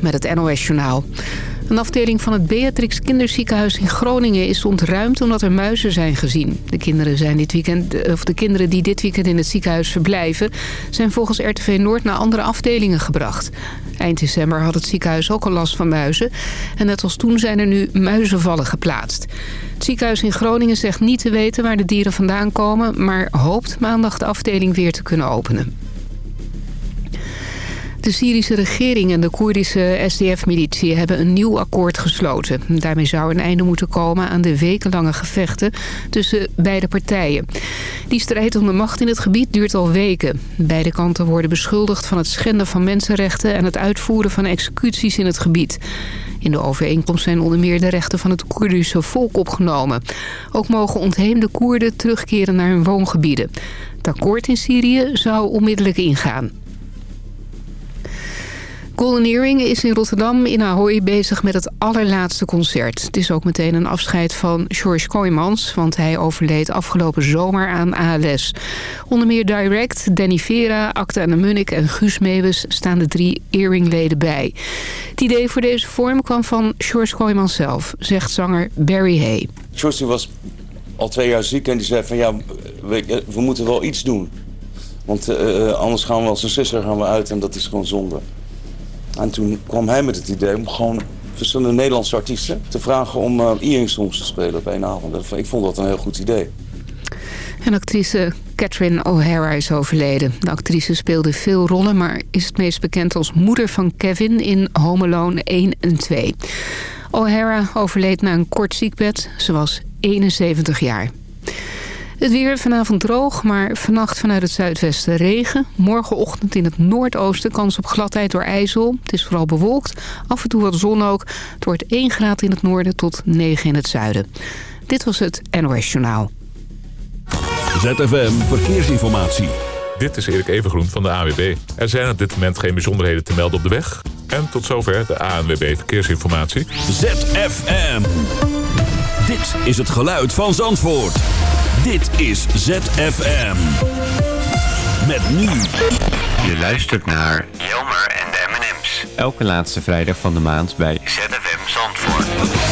Met het NOS Journaal. Een afdeling van het Beatrix Kinderziekenhuis in Groningen is ontruimd omdat er muizen zijn gezien. De kinderen, zijn dit weekend, of de kinderen die dit weekend in het ziekenhuis verblijven... zijn volgens RTV Noord naar andere afdelingen gebracht. Eind december had het ziekenhuis ook al last van muizen. En net als toen zijn er nu muizenvallen geplaatst. Het ziekenhuis in Groningen zegt niet te weten waar de dieren vandaan komen... maar hoopt maandag de afdeling weer te kunnen openen. De Syrische regering en de Koerdische SDF-militie hebben een nieuw akkoord gesloten. Daarmee zou een einde moeten komen aan de wekenlange gevechten tussen beide partijen. Die strijd om de macht in het gebied duurt al weken. Beide kanten worden beschuldigd van het schenden van mensenrechten en het uitvoeren van executies in het gebied. In de overeenkomst zijn onder meer de rechten van het Koerdische volk opgenomen. Ook mogen ontheemde Koerden terugkeren naar hun woongebieden. Het akkoord in Syrië zou onmiddellijk ingaan. Earring is in Rotterdam in Ahoy bezig met het allerlaatste concert. Het is ook meteen een afscheid van George Kooijmans... want hij overleed afgelopen zomer aan ALS. Onder meer Direct, Danny Vera, Acta de Munnik en Guus Meeuwis... staan de drie Earring-leden bij. Het idee voor deze vorm kwam van George Kooijmans zelf... zegt zanger Barry Hay. George was al twee jaar ziek en die zei van... ja, we, we moeten wel iets doen. Want uh, anders gaan we als een sisser gaan we uit en dat is gewoon zonde. En toen kwam hij met het idee om gewoon verschillende Nederlandse artiesten te vragen om uh, Earring Songs te spelen op één avond. Ik vond dat een heel goed idee. En actrice Catherine O'Hara is overleden. De actrice speelde veel rollen, maar is het meest bekend als moeder van Kevin in Home Alone 1 en 2. O'Hara overleed na een kort ziekbed. Ze was 71 jaar. Het weer vanavond droog, maar vannacht vanuit het zuidwesten regen. Morgenochtend in het noordoosten kans op gladheid door ijzel. Het is vooral bewolkt, af en toe wat zon ook. Het wordt 1 graad in het noorden tot 9 in het zuiden. Dit was het NOS Journaal. ZFM Verkeersinformatie. Dit is Erik Evengroen van de AWB. Er zijn op dit moment geen bijzonderheden te melden op de weg. En tot zover de ANWB Verkeersinformatie. ZFM. Dit is het geluid van Zandvoort. Dit is ZFM. Met nu. Je luistert naar Jelmer en de M&M's. Elke laatste vrijdag van de maand bij ZFM Zandvoort.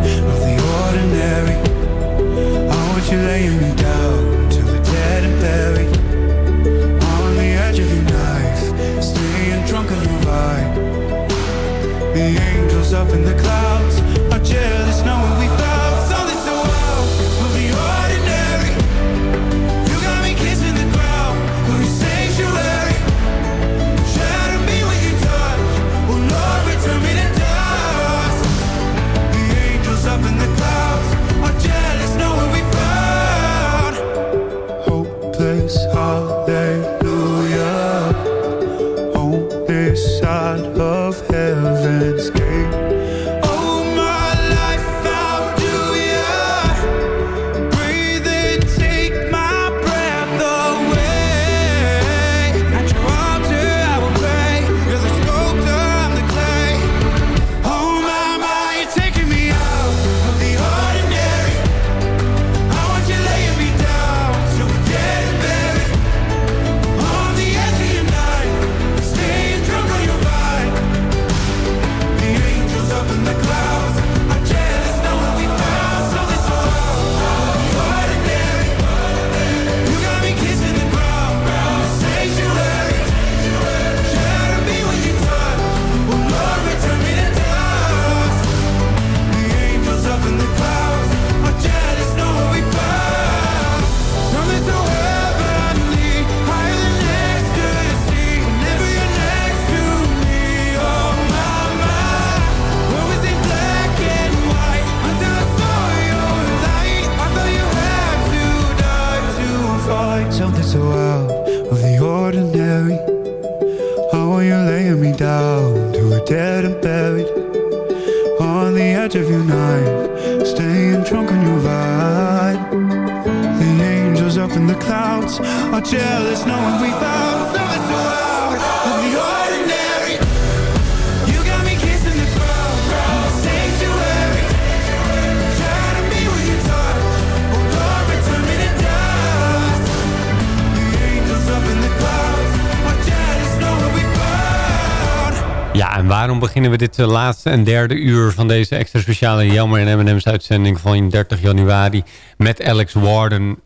waarom beginnen we dit eh, laatste en derde uur van deze extra speciale Jammer en M&M's uitzending van 30 januari met Alex Warden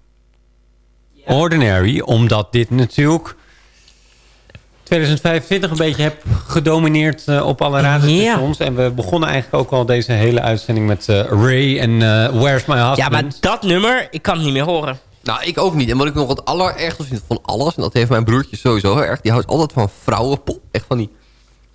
Ordinary? Omdat dit natuurlijk 2025 een beetje heb gedomineerd eh, op alle radiostations. En we begonnen eigenlijk ook al deze hele uitzending met eh, Ray en Where's My Husband. Ja, maar dat nummer, ik kan het niet meer horen. Nou, ik ook niet. En wat ik nog het allerergste vind van alles... en dat heeft mijn broertje sowieso heel erg... die houdt altijd van vrouwenpop. Echt van die,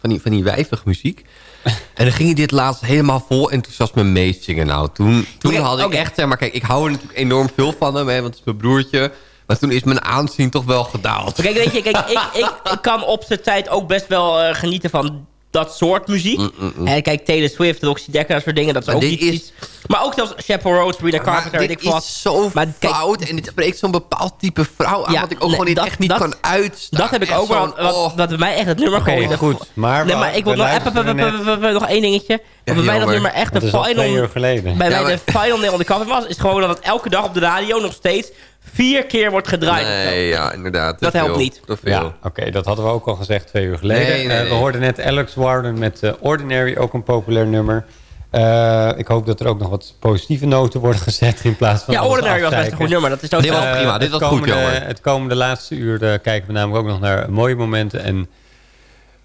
van die, van die wijvige muziek. en dan ging hij dit laatst helemaal vol enthousiasme meezingen. Nou, toen, toen had ik echt... Zeg maar, kijk, ik hou er natuurlijk enorm veel van hem... Hè, want het is mijn broertje. Maar toen is mijn aanzien toch wel gedaald. Kijk, weet je, kijk, ik, ik, ik kan op zijn tijd ook best wel eh, genieten van dat soort muziek. En kijk, Taylor Swift, Roxy Dekker, dat soort dingen. Dat is Maar ook niet is- iets. Maar ook zelfs Chappell Rose, Sabrina Maar Carpenter, weet dit ik wat. is zo Maar kijk, fout en dit spreekt zo'n bepaald type vrouw aan... Ja, wat ik ook nee, gewoon niet, dat- echt niet dat- kan uitstaan. Dat heb ik ook wel. Wat, oh. wat bij mij echt het nummer gewoon... de- goed. Maar nee, maar ik wil nog, even, net- even- even- even- nog één dingetje. Wat bij mij dat nummer echt Dat de is final... Bij mij de final nail on the coffin was, is gewoon dat het elke dag op de radio nog steeds vier keer wordt gedraaid. Nee, ja, inderdaad. Dat helpt niet. Ja, oké, dat hadden we ook al gezegd twee uur geleden. Nee, nee, Eh, we nee. hoorden net Alex Warden met eh, Ordinary, ook een populair nummer. Eh, ik hoop dat er ook nog wat positieve noten worden gezet in plaats van Ja, Ordinary was best een goed nummer. Dat is ook Dit was prima, dit het was goed. Het komende laatste uur eh, kijken we namelijk ook nog naar mooie momenten. En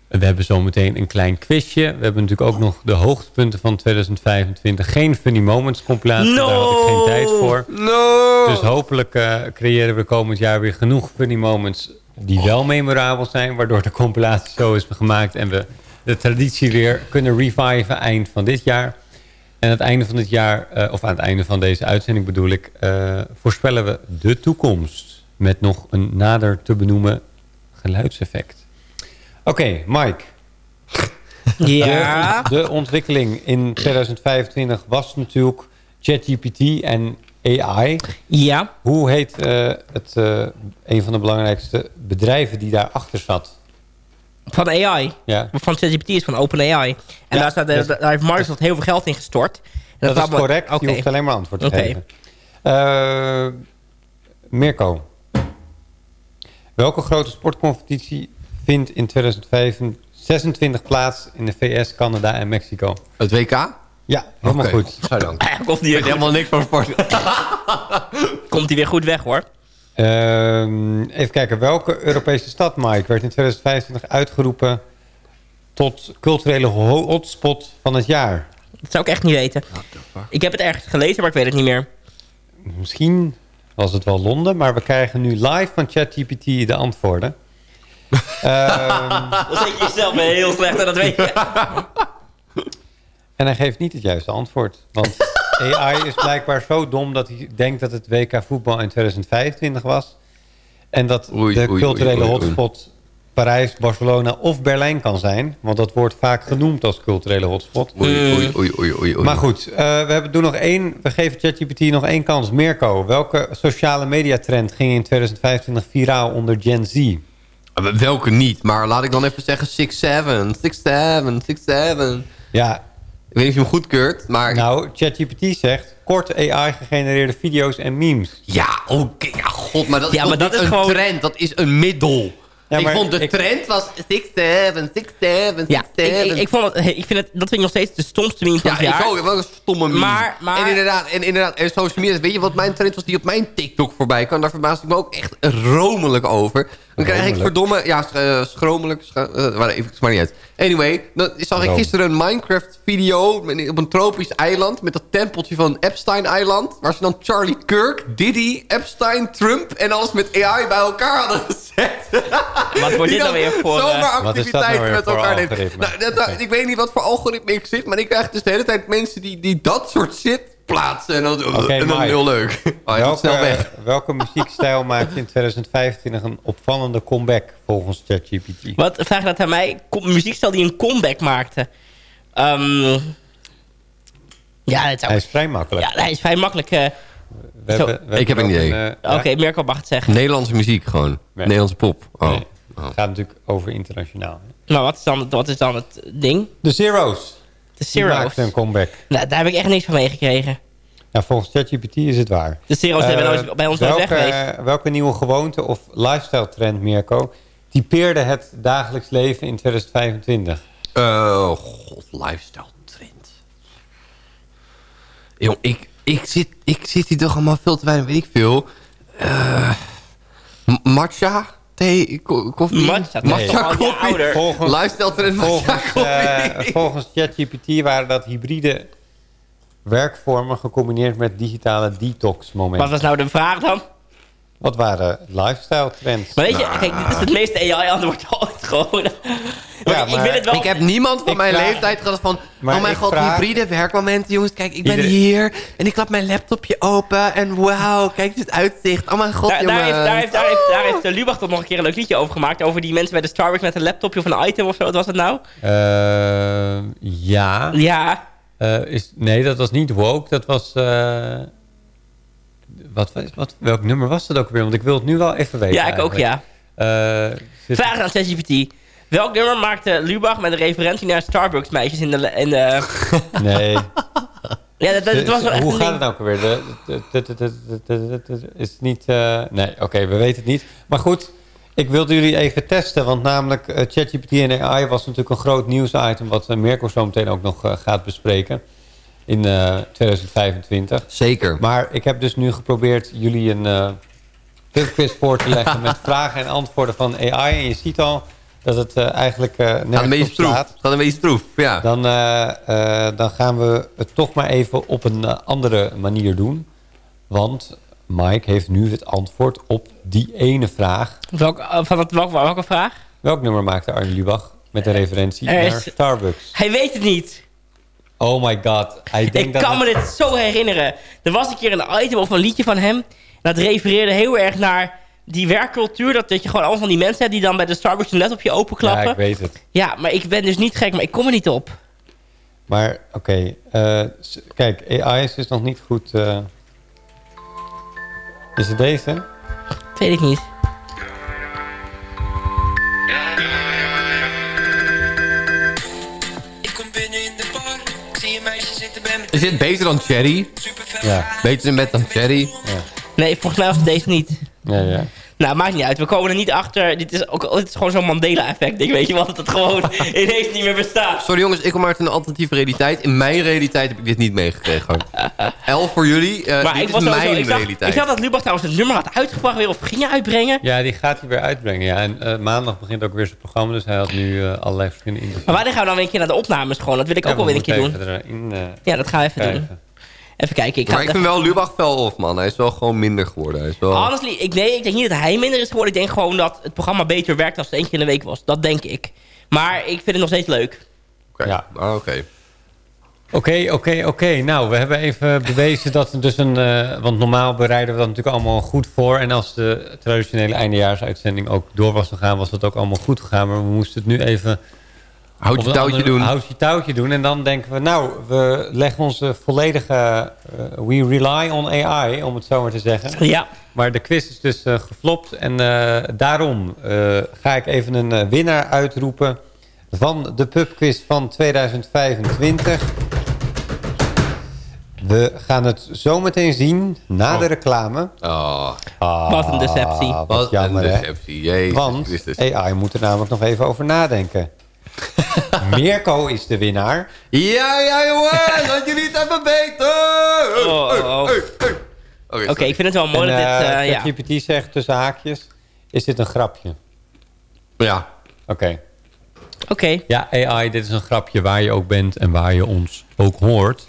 we hebben zometeen een klein quizje. We hebben natuurlijk ook nog de hoogtepunten van 2025. Geen Funny Moments compilatie, No! daar had ik geen tijd voor. No! Dus hopelijk eh, creëren we komend jaar weer genoeg funny moments die wel memorabel zijn. Waardoor de compilatie zo is gemaakt en we de traditie weer kunnen reviven eind van dit jaar. En aan het einde van dit jaar, eh, of aan het einde van deze uitzending bedoel ik, eh, voorspellen we de toekomst. Met nog een nader te benoemen geluidseffect. Oké, Mike. Ja. De, de ontwikkeling in 2025 was natuurlijk ChatGPT en AI. Ja. Hoe heet eh, het, eh, een van de belangrijkste bedrijven die daarachter zat? Van AI. Ja, Van ChatGPT is van OpenAI. En Ja, daar, staat, eh, daar heeft Microsoft heel veel geld in gestort. En dat, is allemaal- correct. Oké. Je hoeft alleen maar antwoord te geven. Mirko. Welke grote sportcompetitie vindt in 2026 plaats in de VS, Canada en Mexico? Het WK? Ja, helemaal goed. Godzijdank. Ah, komt Ik hij helemaal niks van sport. komt hij weer goed weg, hoor. Ehm, even kijken, welke Europese stad, Mike, werd in 2025 uitgeroepen tot culturele ho- hotspot van het jaar? Dat zou ik echt niet weten. Ik heb het ergens gelezen, maar ik weet het niet meer. Misschien was het wel Londen, maar we krijgen nu live van ChatGPT de antwoorden. Ehm, Dan zet je jezelf heel slecht en dat weet je. en hij geeft niet het juiste antwoord. Want AI is blijkbaar zo dom dat hij denkt dat het WK voetbal in 2025 was. En dat Oei, de oei, culturele oei, oei, oei. hotspot Parijs, Barcelona of Berlijn kan zijn. Want dat wordt vaak genoemd als culturele hotspot. Oei, oei, oei, oei, oei. oei. Maar goed, eh, we hebben, doen nog één, we geven ChatGPT nog één kans. Mirko, welke sociale mediatrend ging in 2025 viraal onder Gen Z? Welke niet? Maar laat ik dan even zeggen 6-7. 6-7, 6-7. Ja, Ik weet niet of je hem goedkeurt, maar... nou, ChatGPT zegt kort AI-gegenereerde video's en memes. Ja, oké. Ja, god, maar dat Ja, is maar toch dat is een gewoon- trend. Dat is een middel. Ja, ik maar vond de ik- trend was 6-7, 6-7, 6-7. Ja, ik, ik, ik vond het, ik vind het, dat vind ik nog steeds de stomste meme van Ja, het jaar. ik ook. Wel een stomme meme. Maar- maar- En inderdaad, en inderdaad, en social media. Weet je wat mijn trend was die op mijn TikTok voorbij kwam? Daar verbaasde ik me ook echt romelijk over. Dan krijg ik verdomme... Ja, sch- eh, schromelijk. sch- eh, maar even, maar niet uit. Anyway, dan zag ik gisteren een Minecraft-video... op een tropisch eiland... met dat tempeltje van Epstein-eiland... waar ze dan Charlie Kirk, Diddy, Epstein, Trump... en alles met AI bij elkaar hadden gezet. Wat wordt dit nou weer voor... eh, Zomaar Wat is dat nou activiteiten weer met voor elkaar? Nou, dat, dat- ik weet niet wat voor algoritme ik zit, maar ik krijg dus de hele tijd mensen die, die dat soort shit plaatsen en dan, Oké, en dan Mike. heel leuk. Oh, snel weg. welke muziekstijl maakte in 2025 een opvallende comeback volgens ChatGPT? Wat vraag je dat aan mij? Kom, muziekstijl die een comeback maakte. Ehm, ja, zou, Hij is vrij makkelijk. ja, hij is vrij makkelijk. eh. We Zo. hebben- we Ik heb een idee. eh, Oké, ja, Mirko mag het zeggen. Nederlandse muziek gewoon. Nee. Nederlandse pop. Oh. nee. Het gaat natuurlijk over internationaal. hè. Maar wat is dan, wat is dan het ding? De Zero's. De Die Zero's. maakte een comeback. Nou, daar heb ik echt niks van meegekregen. Ja, volgens ChatGPT is het waar. De Zero's hebben Eh, nooit- bij ons nooit weg welke, geweest. welke nieuwe gewoonte of lifestyle trend, Mirko, typeerde het dagelijks leven in 2025? Eh, god, lifestyle trend. Jong, ik, ik, zit, ik zit hier toch allemaal veel te weinig, weet ik veel. Eh, m- matcha, thee, ko- koffie. Matcha, matcha al je koffie. ouder. Volgens, Lifestyle trend, matcha, volgens, koffie. eh, volgens ChatGPT waren dat hybride werkvormen gecombineerd met digitale detox Wat momenten. was nou de vraag dan? Wat waren lifestyle trends? Maar weet je, kijk, dit is het meeste AI-antwoord ooit gewoon. Maar ik, maar wel... Ik heb niemand van Ik mijn vraag- leeftijd gehad van... Maar oh mijn god, vraag- hybride werkmomenten. Jongens, kijk, ik ben Iedereen- hier. En ik klap mijn laptopje open. En wauw, kijk dit uitzicht. Oh mijn god, Daar, daar, heeft, daar, heeft, daar, heeft, daar heeft eh, Lubach toch nog een keer een leuk liedje over gemaakt. Over die mensen bij de Starbucks met een laptopje of een item of zo. Wat was het nou? Eh, ja. Ja. Eh, is, nee, dat was niet woke. Dat was... wat, wat, welk nummer was dat ook weer? Want ik wil het nu wel even weten Ja, ik ook, ja. Zit- Vraag aan ChatGPT. Welk nummer maakte Lubach met een referentie naar Starbucks meisjes in de... In de Nee. ja, dat, dat, dat was wel echt Hoe gaat het nou ook weer? De, is het niet... eh, nee, oké, we weten het niet. Maar goed, ik wilde jullie even testen. Want namelijk eh, ChatGPT en AI was natuurlijk een groot nieuwsitem... wat Mirko zo meteen ook nog gaat bespreken in eh, 2025. Zeker. Maar ik heb dus nu geprobeerd jullie een eh pubquiz voor te leggen... met vragen en antwoorden van AI. En je ziet al dat het eh, eigenlijk eh Gaat een nergens. Gaat een beetje stroef, ja. Dan, eh, eh, dan gaan we het toch maar even op een eh, andere manier doen. Want Mike heeft nu het antwoord op die ene vraag. Welk, eh, van het, welk, welke vraag? Welk nummer maakte Arjen Lubach met een referentie er is- naar Starbucks? Hij weet het niet. Oh my god. Hij denkt Ik dat kan het- me dit zo herinneren. Er was een keer een item of een liedje van hem. Dat refereerde heel erg naar die werkcultuur. Dat, dat je gewoon allemaal van die mensen hebt die dan bij de Starbucks een laptopje Ja, openklappen. ik weet het. Ja, maar ik ben dus niet gek, maar ik kom er niet op. Maar oké, eh, kijk, AI is dus nog niet goed. eh. Is het deze? Weet ik niet. Is dit beter dan Cherry? Ja. Beter in bed dan Cherry? Nee, volgens mij was het deze niet. Ja, ja. Nou, maakt niet uit. We komen er niet achter. Dit is, ook, dit is gewoon zo'n Mandela-effect. ding, weet je wel, dat het gewoon ineens niet meer bestaat. Sorry jongens, ik kom uit een alternatieve realiteit. In mijn realiteit heb ik dit niet meegekregen. L voor jullie, eh, Maar dit ik is was sowieso, mijn ik zag, realiteit. ik zag dat Lubach trouwens het nummer had uitgebracht weer of ging uitbrengen. ja, die gaat hij weer uitbrengen. Ja. En eh, maandag begint ook weer zijn programma. Dus hij had nu eh, allerlei verschillende interviews. Maar wanneer gaan we dan weer een keer naar de opnames gewoon? Dat wil ik Ja, ook wel we weer een keer doen. erin, Ja, dat gaan we even doen. Even kijken. Ik maar ik vind wel Lubach wel of man. Hij is wel gewoon minder geworden. Hij is wel... Honestly, ik, nee, ik denk niet dat hij minder is geworden. Ik denk gewoon dat het programma beter werkt als het één keer in de week was. Dat denk ik. Maar ik vind het nog steeds leuk. Oké, Ja. ah, oké. Oké, oké, oké. Nou, we hebben even bewezen dat er dus een... eh, want normaal bereiden we dat natuurlijk allemaal goed voor. En als de traditionele eindejaarsuitzending ook door was gegaan... was dat ook allemaal goed gegaan. Maar we moesten het nu even... Houd je touwtje andere- doen. Houtje touwtje doen. En dan denken we, nou, we leggen onze volledige... eh, we rely on AI, om het zo maar te zeggen. Ja. Maar de quiz is dus eh, geflopt. En eh, daarom eh, ga ik even een winnaar uitroepen... van de pubquiz van 2025. We gaan het zo meteen zien na de reclame. Oh, Ah, Wat een deceptie. Wat, wat jammer, een hè? deceptie. Jezus Want Christus. AI moet er namelijk nog even over nadenken. Mirko is de winnaar. Ja, ja jongen, dat jullie het even beter. Oh, oh, oh. Hey, hey. Oké, ik vind het wel mooi en dat dit... eh, eh, ja. ChatGPT zegt tussen haakjes... is dit een grapje? Ja, Oké. Oké. Ja, AI, dit is een grapje waar je ook bent en waar je ons ook hoort.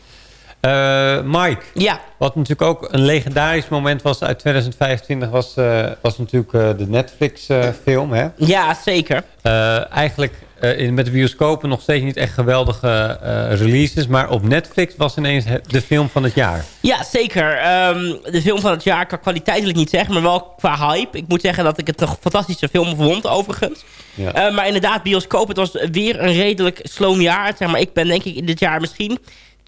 Eh, Mike, Ja, wat natuurlijk ook een legendarisch moment was uit 2025... was, eh, was natuurlijk eh, de Netflix-film. hè? ja zeker. Eigenlijk in, met de bioscopen nog steeds niet echt geweldige releases. Maar op Netflix was ineens de film van het jaar. Ja, zeker. Ehm, de film van het jaar qua kwaliteit wil ik niet zeggen, maar wel qua hype. Ik moet zeggen dat ik het een fantastische film vond, overigens. Ja. Maar inderdaad, bioscoop, het was weer een redelijk sloom jaar. Zeg maar, ik ben denk ik in dit jaar misschien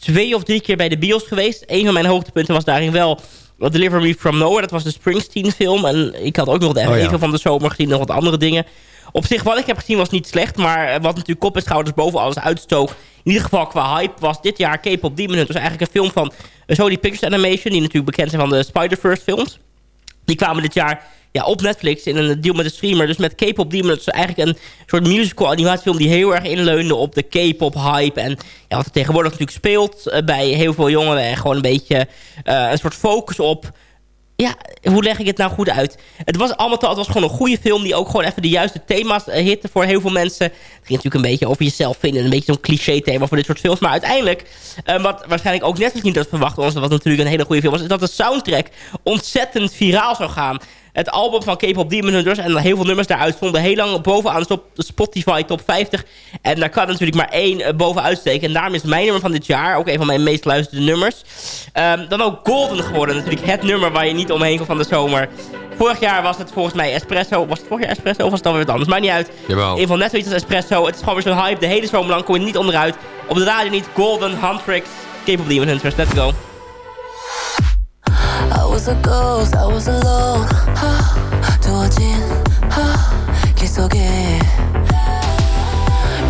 twee of drie keer bij de bios geweest. Een van mijn hoogtepunten was daarin wel Deliver Me From Nowhere. Dat was de Springsteen film. En ik had ook nog de Oh ja. van de zomer gezien, nog wat andere dingen. Op zich, wat ik heb gezien was niet slecht. Maar wat natuurlijk kop en schouders boven alles uitstook... in ieder geval qua hype, was dit jaar K-pop Demon Hunters... eigenlijk een film van Sony Pictures Animation... die natuurlijk bekend zijn van de Spider-Verse films. Die kwamen dit jaar ja, op Netflix in een deal met de streamer. Dus met K-pop Demon Hunters eigenlijk een soort musical animatiefilm... die heel erg inleunde op de K-pop hype. En ja, wat er tegenwoordig natuurlijk speelt eh, bij heel veel jongeren... en gewoon een beetje eh, een soort focus op ja, hoe leg ik het nou goed uit? Het was allemaal het was gewoon een goede film... die ook gewoon even de juiste thema's eh, hitte voor heel veel mensen. Het ging natuurlijk een beetje over jezelf vinden. Een beetje zo'n cliché thema voor dit soort films. Maar uiteindelijk, eh, wat waarschijnlijk ook Netflix niet had verwacht... was wat natuurlijk een hele goede film was... is dat de soundtrack ontzettend viraal zou gaan. Het album van K-pop Demon Hunters en heel veel nummers daaruit stonden heel lang bovenaan de Spotify top 50. En daar kan natuurlijk maar één eh, bovenuit steken. En daarom is mijn nummer van dit jaar ook een van mijn meest luisterde nummers. Ehm, dan ook Golden geworden. Natuurlijk het nummer waar je niet omheen komt van de zomer. Vorig jaar was het volgens mij Espresso. Was het vorig jaar Espresso of was het dan weer wat anders? Maakt niet uit. Jawel. In van net zoiets als Espresso. Het is gewoon weer zo'n hype. De hele zomer lang kom je niet onderuit. Op de radio niet. Golden, Huntrix, K-pop Demon Hunters. Let's go. I was a ghost, I was alone. 두어진 길 속에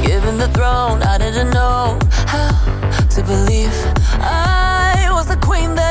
Given the throne, I didn't know how to believe I was the queen that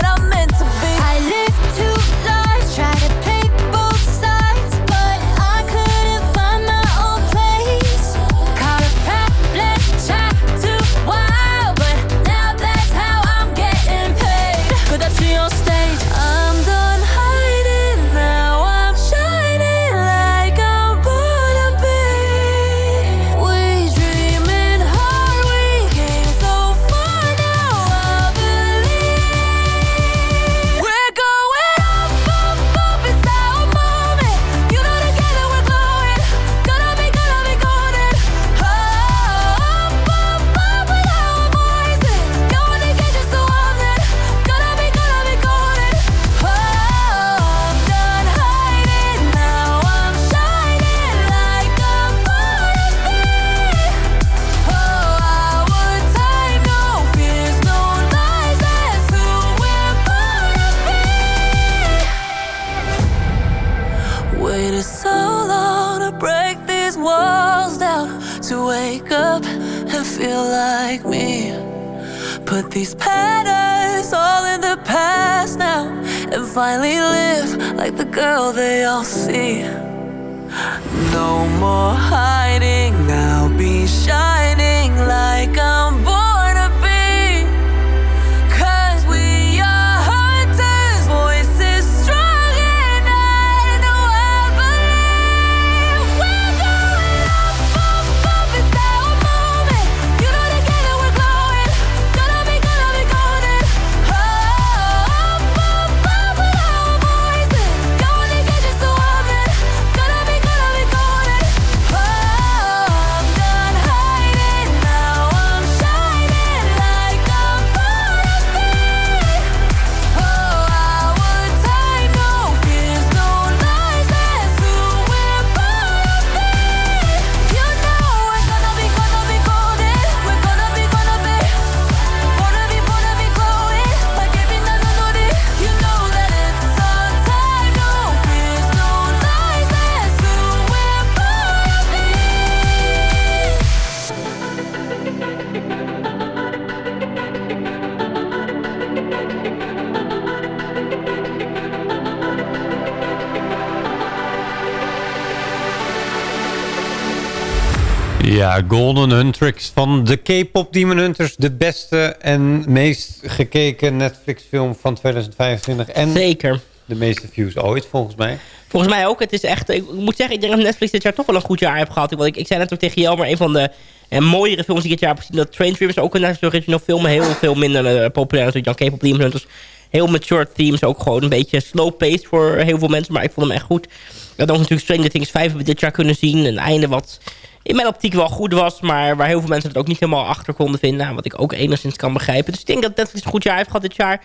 Ja, Golden Huntrix van de K-pop Demon Hunters. De beste en meest gekeken Netflix film van 2025. En Zeker. de meeste views ooit, volgens mij. Volgens mij ook. Het is echt, ik moet zeggen, ik denk dat Netflix dit jaar toch wel een goed jaar heeft gehad. Want ik, ik zei net ook tegen jou, maar een van de eh, mooiere films die ik dit jaar heb gezien... dat Train Dreamers ook een original film. Heel veel minder eh, populair natuurlijk dan K-pop Demon Hunters. Heel mature themes, ook gewoon een beetje slow-paced voor heel veel mensen. Maar ik vond hem echt goed. We hadden ook natuurlijk Stranger Things 5 hebben we dit jaar kunnen zien. Een einde wat in mijn optiek wel goed was... maar waar heel veel mensen het ook niet helemaal achter konden vinden. Wat ik ook enigszins kan begrijpen. Dus ik denk dat Netflix een goed jaar heeft gehad dit jaar...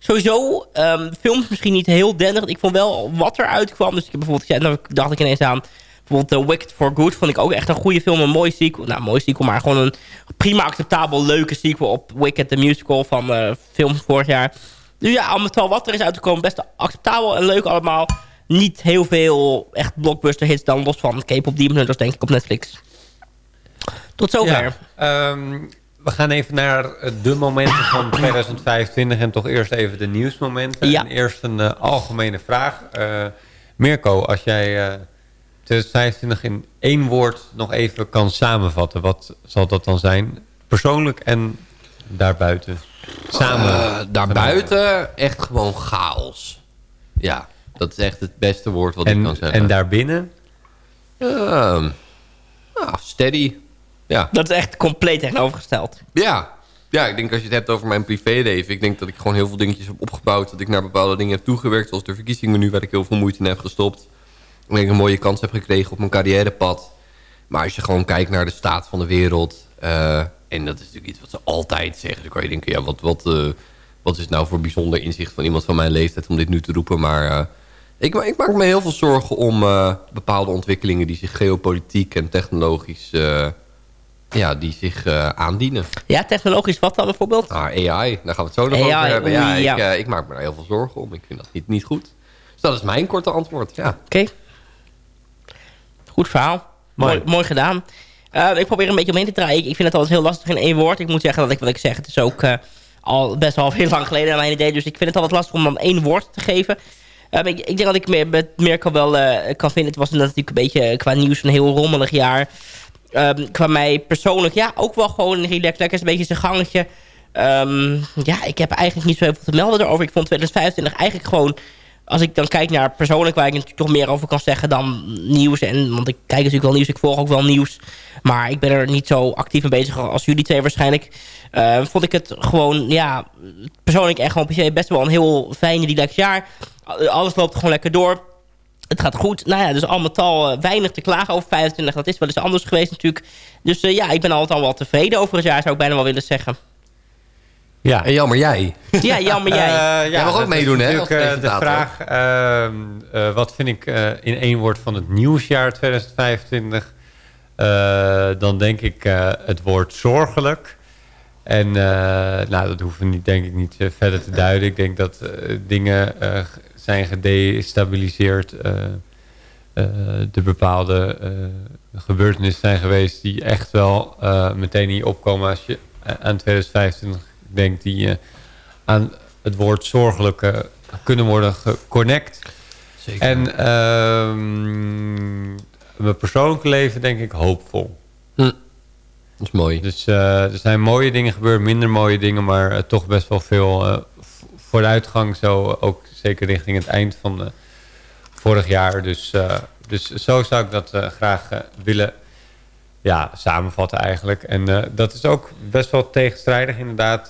Sowieso, um, films misschien niet heel denderend. Ik vond wel wat eruit kwam. Dus ik heb bijvoorbeeld, nou dacht ik ineens aan... Bijvoorbeeld The Wicked for Good vond ik ook echt een goede film. Een mooi sequel. Nou, mooi sequel, maar gewoon een prima acceptabel leuke sequel op Wicked, the musical van uh, film vorig jaar. Dus ja, al met al wat er is uitgekomen, best acceptabel en leuk allemaal. Niet heel veel echt blockbuster hits dan los van K-pop Demon Hunters, denk ik, op Netflix. Tot zover. Ja, um, we gaan even naar de momenten van 2025 en toch eerst even de nieuwsmomenten. Ja. En eerst een uh, algemene vraag. Uh, Mirko, als jij uh, 2025 in één woord nog even kan samenvatten, wat zal dat dan zijn? Persoonlijk en daarbuiten? Samen. daarbuiten echt gewoon chaos. Ja, dat is echt het beste woord wat en, ik kan zeggen. En daarbinnen? nou, steady. Ja. Dat is echt compleet tegenovergesteld. Ja. ja, ik denk als je het hebt over mijn privéleven... ik denk dat ik gewoon heel veel dingetjes heb opgebouwd... dat ik naar bepaalde dingen heb toegewerkt... zoals de verkiezingen nu, waar ik heel veel moeite in heb gestopt. Ik denk een mooie kans heb gekregen op mijn carrièrepad. Maar als je gewoon kijkt naar de staat van de wereld... Uh, en dat is natuurlijk iets wat ze altijd zeggen... dan kan je denken, ja, wat, wat, uh, wat is nou voor bijzonder inzicht... van iemand van mijn leeftijd om dit nu te roepen... maar uh, ik, ik, maak me heel veel zorgen om bepaalde ontwikkelingen... die zich geopolitiek en technologisch ja, die zich uh, aandienen. Ja, technologisch wat dan bijvoorbeeld? Ah, AI, daar gaan we het zo nog AI, over hebben. Ja, oei, ja. Ik, ik, maak me daar heel veel zorgen om. Ik vind dat niet, niet goed. Dus dat is mijn korte antwoord. Ja. Oké. Okay. Goed verhaal. Mooi, mooi, mooi gedaan. Ik probeer een beetje omheen te draaien. Ik, ik vind het altijd heel lastig in één woord. Ik moet zeggen dat ik wat ik zeg, het is ook al best wel heel lang geleden aan mijn idee. Dus ik vind het altijd lastig om dan één woord te geven. Ik, denk dat ik met Mirko wel kan vinden. Het was natuurlijk een beetje qua nieuws een heel rommelig jaar. Um, qua mij persoonlijk, ja, ook wel gewoon relax. Lekker een beetje zijn gangetje. Um, ja, ik heb eigenlijk niet zo heel veel te melden erover. Ik vond 2025 eigenlijk gewoon... Als ik dan kijk naar persoonlijk waar ik natuurlijk toch meer over kan zeggen dan nieuws. En, want ik kijk natuurlijk wel nieuws, ik volg ook wel nieuws. Maar ik ben er niet zo actief mee bezig als jullie twee waarschijnlijk. Uh, vond ik het gewoon, ja, persoonlijk echt gewoon best wel een heel fijn, relax jaar. Alles loopt gewoon lekker door. Het gaat goed. Nou ja, dus al met al uh, weinig te klagen over 25. Dat is wel eens anders geweest natuurlijk. Dus uh, ja, ik ben altijd al wel tevreden over het jaar, zou ik bijna wel willen zeggen. Ja. En jammer jij. Ja, jammer jij. Uh, ja, jij mag ook meedoen, hè? Natuurlijk de vraag, ehm, wat vind ik in één woord van het nieuwsjaar 2025? dan denk ik het woord zorgelijk. En nou, dat hoeven we niet, denk ik niet verder te duiden. Ik denk dat dingen zijn gedestabiliseerd. Uh, uh, de bepaalde uh, gebeurtenissen zijn geweest die echt wel meteen niet opkomen als je aan 2025 denkt. Die aan het woord zorgelijk kunnen worden geconnect. Zeker. En mijn persoonlijke leven denk ik hoopvol. Hm. Dat is mooi. Dus er zijn mooie dingen gebeurd, minder mooie dingen, maar toch best wel veel vooruitgang zo ook zeker richting het eind van vorig jaar. Dus, dus zo zou ik dat graag willen ja, samenvatten eigenlijk. En dat is ook best wel tegenstrijdig inderdaad.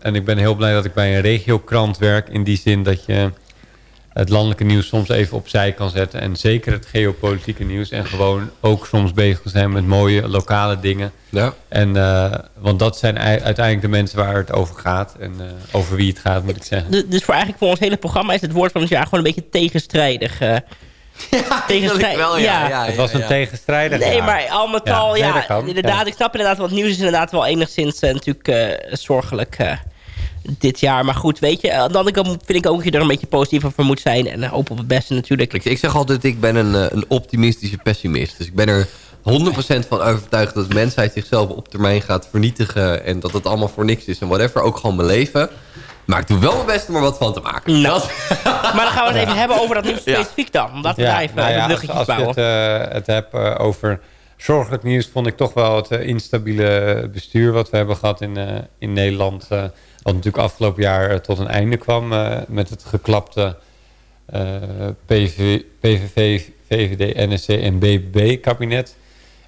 en ik ben heel blij dat ik bij een regiokrant werk. In die zin dat je het landelijke nieuws soms even opzij kan zetten. En zeker het geopolitieke nieuws. En gewoon ook soms bezig zijn met mooie lokale dingen. Ja. En, uh, want dat zijn uiteindelijk de mensen waar het over gaat. En uh, over wie het gaat, moet ik zeggen. Dus voor eigenlijk voor ons hele programma is het woord van het jaar gewoon een beetje tegenstrijdig. Ja, tegenstrijdig. Wel, ja. Ja. ja. het was een tegenstrijdig Nee, maar al met al, ja, nee, inderdaad. Ik snap inderdaad, wat nieuws is inderdaad wel enigszins natuurlijk zorgelijk dit jaar. Maar goed, weet je, dan vind ik ook dat je er een beetje positief over moet zijn. En hoop op het beste natuurlijk. Ik, ik zeg altijd, ik ben een, een optimistische pessimist. Dus ik ben er 100% van overtuigd dat de mensheid zichzelf op termijn gaat vernietigen. En dat het allemaal voor niks is en whatever. Ook gewoon mijn leven. Maar ik doe wel mijn best om er wat van te maken. Nou, maar dan gaan we het even hebben over dat nieuws specifiek dan. Omdat we daar even nou ja, luchtjes als, als bouwen. je het, uh, het hebt uh, over zorgelijk nieuws vond ik toch wel het eh, instabiele bestuur... wat we hebben gehad in, eh, in Nederland. eh, wat natuurlijk afgelopen jaar eh, tot een einde kwam... eh, met het geklapte eh, PV, PVV, VVD, NSC en BBB-kabinet.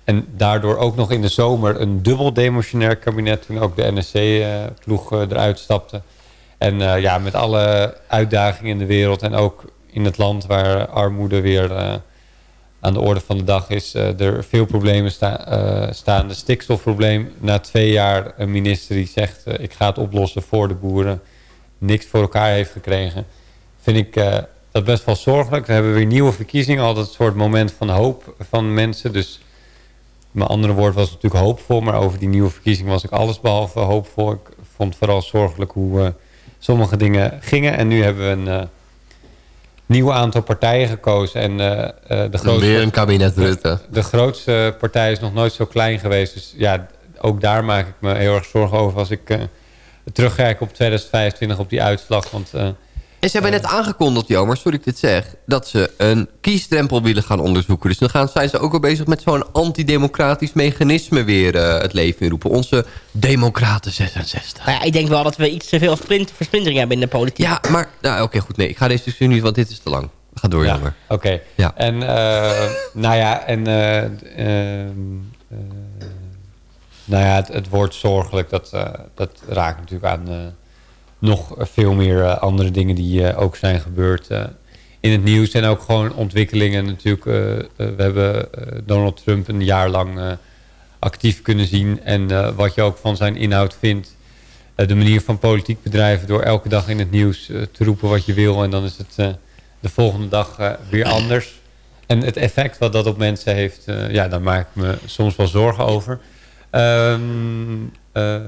En daardoor ook nog in de zomer een dubbel demotionair kabinet... toen ook de NSC-ploeg eruit stapte. En eh, ja, met alle uitdagingen in de wereld en ook in het land... waar armoede weer eh, aan de orde van de dag is... eh, er veel problemen sta, staan. De stikstofprobleem, na twee jaar een minister die zegt... ik ga het oplossen voor de boeren... niks voor elkaar heeft gekregen... vind ik dat best wel zorgelijk. We hebben weer nieuwe verkiezingen. Altijd een soort moment van hoop van mensen. Dus mijn andere woord was natuurlijk hoopvol. Maar over die nieuwe verkiezingen was ik allesbehalve hoopvol. Ik vond vooral zorgelijk hoe sommige dingen gingen. En nu hebben we een eh, nieuw aantal partijen gekozen. En eh, eh, de grootste, weer een kabinet Rutte. de grootste partij is nog nooit zo klein geweest. Dus ja, ook daar maak ik me heel erg zorgen over als ik terugkijk op 2025 op die uitslag. Want En ze hebben net aangekondigd, Jomar, sorry ik dit zeg... dat ze een kiesdrempel willen gaan onderzoeken. Dus dan gaan, zijn ze ook al bezig met zo'n antidemocratisch mechanisme weer eh, het leven inroepen. Onze Democraten 66. Nou ja, ik denk wel dat we iets te veel versplintering hebben in de politiek. Ja, maar... Nou, oké, goed. Nee, ik ga deze discussie niet, want dit is te lang. Ga door, Ja. Oké. Ja. En eh, nou ja, en eh, eh, nou ja, het, het woord zorgelijk, dat, eh, dat raakt natuurlijk aan eh, nog veel meer eh, andere dingen die eh, ook zijn gebeurd eh, in het nieuws. En ook gewoon ontwikkelingen natuurlijk. we hebben Donald Trump een jaar lang actief kunnen zien. En wat je ook van zijn inhoud vindt. De manier van politiek bedrijven door elke dag in het nieuws te roepen wat je wil. En dan is het de volgende dag weer anders. En het effect wat dat op mensen heeft, ja, daar maak ik me soms wel zorgen over. Ehm, eh,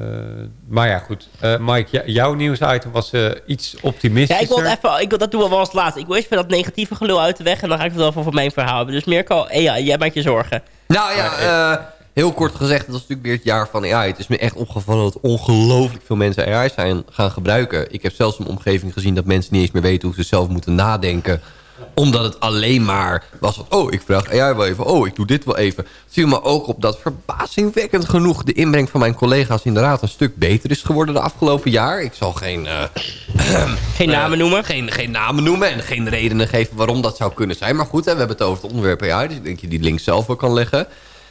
maar ja, goed. Eh, Mike, jouw nieuwsitem was eh, iets Ja, optimistischer. ik wil even, ik wil, dat doen we wel als laatste. Ik wil eerst even dat negatieve gelul uit de weg en dan ga ik het wel voor mijn verhaal hebben. Dus Mirko, eh, ja, jij maakt je zorgen. Nou ja, eh, heel kort gezegd, dat is natuurlijk weer het jaar van AI. Het is me echt opgevallen dat ongelooflijk veel mensen AI zijn gaan gebruiken. Ik heb zelfs een omgeving gezien dat mensen niet eens meer weten hoe ze zelf moeten nadenken omdat het alleen maar was van, oh, ik vraag AI wel even. Oh, ik doe dit wel even. Het viel me ook op dat verbazingwekkend genoeg... de inbreng van mijn collega's inderdaad een stuk beter is geworden de afgelopen jaar. Ik zal geen... eh, Geen namen noemen. geen, geen namen noemen en geen redenen geven waarom dat zou kunnen zijn. Maar goed, hè, we hebben het over het onderwerp AI. Dus ik denk dat je die link zelf wel kan leggen.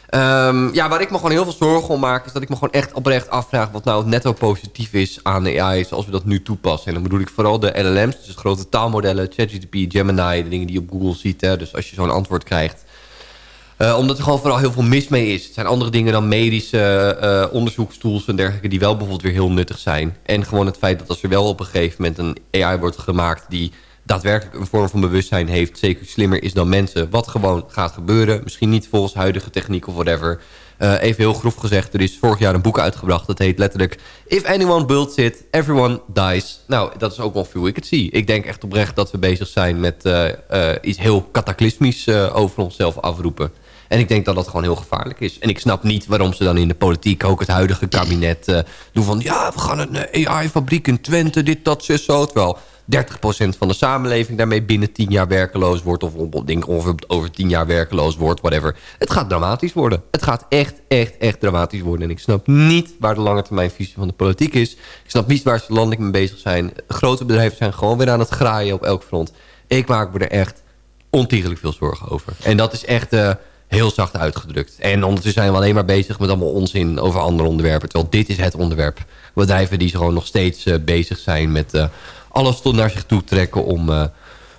Ehm, ja, waar ik me gewoon heel veel zorgen om maak... is dat ik me gewoon echt oprecht afvraag... wat nou het netto positief is aan AI... zoals we dat nu toepassen. En dan bedoel ik vooral de LLM's, dus grote taalmodellen... ChatGPT, Gemini, de dingen die je op Google ziet. Dus als je zo'n antwoord krijgt... Eh, omdat er gewoon vooral heel veel mis mee is. Het zijn andere dingen dan medische eh, onderzoekstools en dergelijke... die wel bijvoorbeeld weer heel nuttig zijn. En gewoon het feit dat als er wel op een gegeven moment een AI wordt gemaakt... die daadwerkelijk een vorm van bewustzijn heeft... zeker slimmer is dan mensen. Wat gewoon gaat gebeuren. Misschien niet volgens huidige techniek of whatever. Eh, even heel grof gezegd, er is vorig jaar een boek uitgebracht... dat heet letterlijk... If anyone builds it, everyone dies. Nou, dat is ook wel veel ik het zie. Ik denk echt oprecht dat we bezig zijn met eh, eh, iets heel cataclysmisch... over onszelf afroepen. En ik denk dat dat gewoon heel gevaarlijk is. En ik snap niet waarom ze dan in de politiek ook het huidige kabinet doen van... ja, we gaan een AI-fabriek in Twente, dit, dat, zus, zo. Terwijl 30% van de samenleving daarmee binnen 10 jaar werkeloos wordt... of denk ongeveer over 10 jaar werkeloos wordt, whatever. Het gaat dramatisch worden. Het gaat echt, echt, echt dramatisch worden. En ik snap niet waar de lange termijn visie van de politiek is. Ik snap niet waar ze landelijk mee bezig zijn. Grote bedrijven zijn gewoon weer aan het graaien op elk front. Ik maak me er echt ontiegelijk veel zorgen over. En dat is echt... Uh, heel zacht uitgedrukt. En ondertussen zijn we alleen maar bezig met allemaal onzin over andere onderwerpen. Terwijl dit is het onderwerp. Bedrijven die gewoon nog steeds uh, bezig zijn met uh, alles tot naar zich toe trekken... om, uh,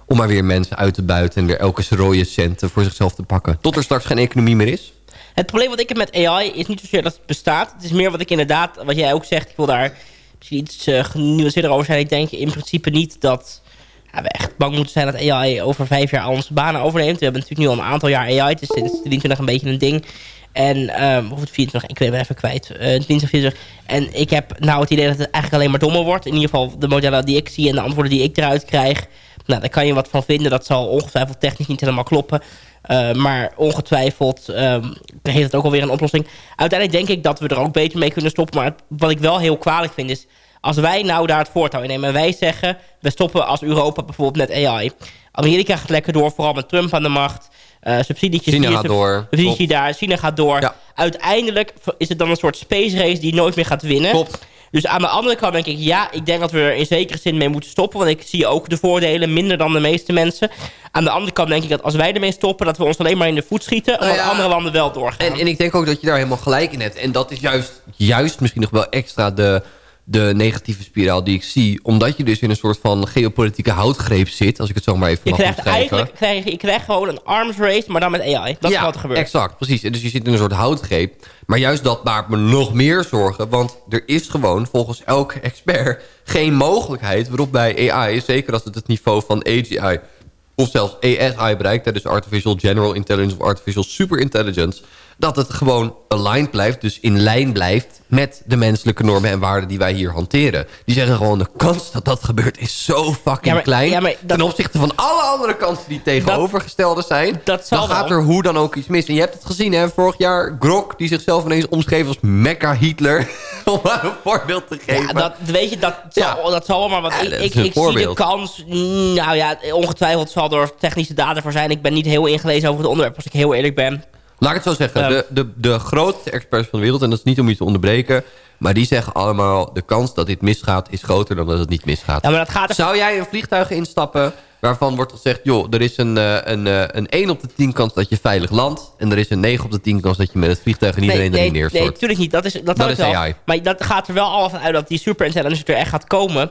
om maar weer mensen uit te buiten... en weer elke rode centen voor zichzelf te pakken. Tot er straks geen economie meer is. Het probleem wat ik heb met AI is niet zozeer dat het bestaat. Het is meer wat ik inderdaad, wat jij ook zegt... ik wil daar misschien iets uh, genuanceerder over zijn. Ik denk in principe niet dat ja, we echt bang moeten zijn dat AI over vijf jaar al onze banen overneemt. We hebben natuurlijk nu al een aantal jaar AI. Het is sinds 23 een beetje een ding. En, um, of het 24, ik weet hem even kwijt. Uh, 20, 24. En ik heb nou het idee dat het eigenlijk alleen maar dommer wordt. In ieder geval de modellen die ik zie en de antwoorden die ik eruit krijg. Nou, daar kan je wat van vinden. Dat zal ongetwijfeld technisch niet helemaal kloppen. Uh, maar ongetwijfeld um, heeft het ook alweer een oplossing. Uiteindelijk denk ik dat we er ook beter mee kunnen stoppen. Maar wat ik wel heel kwalijk vind is... Als wij nou daar het voortouw in nemen en wij zeggen... we stoppen als Europa bijvoorbeeld met AI. Amerika gaat lekker door, vooral met Trump aan de macht. Eh subsidietjes. China gaat door. Subsidie daar, China gaat door. Ja. Uiteindelijk is het dan een soort space race die nooit meer gaat winnen. Klopt. Dus aan de andere kant denk ik, ja, ik denk dat we er in zekere zin mee moeten stoppen. Want ik zie ook de voordelen, minder dan de meeste mensen. Aan de andere kant denk ik dat als wij ermee stoppen... dat we ons alleen maar in de voet schieten... Nou omdat ja. andere landen wel doorgaan. En, en ik denk ook dat je daar helemaal gelijk in hebt. En dat is juist, juist misschien nog wel extra de, de negatieve spiraal die ik zie. Omdat je dus in een soort van geopolitieke houtgreep zit. Als ik het zo maar even je mag krijgt eigenlijk krijg, je- je krijgt gewoon een arms race, maar dan met AI. Dat is wat er gebeurt. exact. Precies. Dus je zit in een soort houtgreep. Maar juist dat maakt me nog meer zorgen. Want er is gewoon volgens elke expert geen mogelijkheid... waarop bij AI, zeker als het het niveau van AGI... of zelfs ASI bereikt... hè, dus Artificial General Intelligence of Artificial Super Intelligence... dat het gewoon aligned blijft, dus in lijn blijft... met de menselijke normen en waarden die wij hier hanteren. Die zeggen gewoon, de kans dat dat gebeurt is zo fucking Ja, maar- klein... ja, maar dat- ten opzichte van alle andere kansen die tegenovergestelde zijn... dat dan gaat er hoe dan ook iets mis. En je hebt het gezien, hè? Vorig jaar Grok, die zichzelf ineens omschreef als Mecca-Hitler. Om maar een voorbeeld te geven. Ja, dat, weet je, dat zal, dat zal wel, maar want ik, ik, ik zie de kans... mm, Nou ja, ongetwijfeld zal er technische data voor zijn. Ik ben niet heel ingelezen over het onderwerp, als ik heel eerlijk ben. Laat ik het zo zeggen. Ja. De, de, de grootste experts van de wereld, en dat is niet om je te onderbreken... maar die zeggen allemaal, de kans dat dit misgaat is groter dan dat het niet misgaat. Ja, maar dat gaat er... Zou jij een vliegtuig instappen waarvan wordt gezegd... joh, er is een, eh, een, eh, een 1 op de 10 kans dat je veilig landt... en er is een 9 op de 10 kans dat je met het vliegtuig en iedereen nee, erin nee, neerstort. nee, natuurlijk niet. Dat is, dat is wel. AI. Maar dat gaat er wel allemaal van uit dat die super intelligence er echt gaat komen.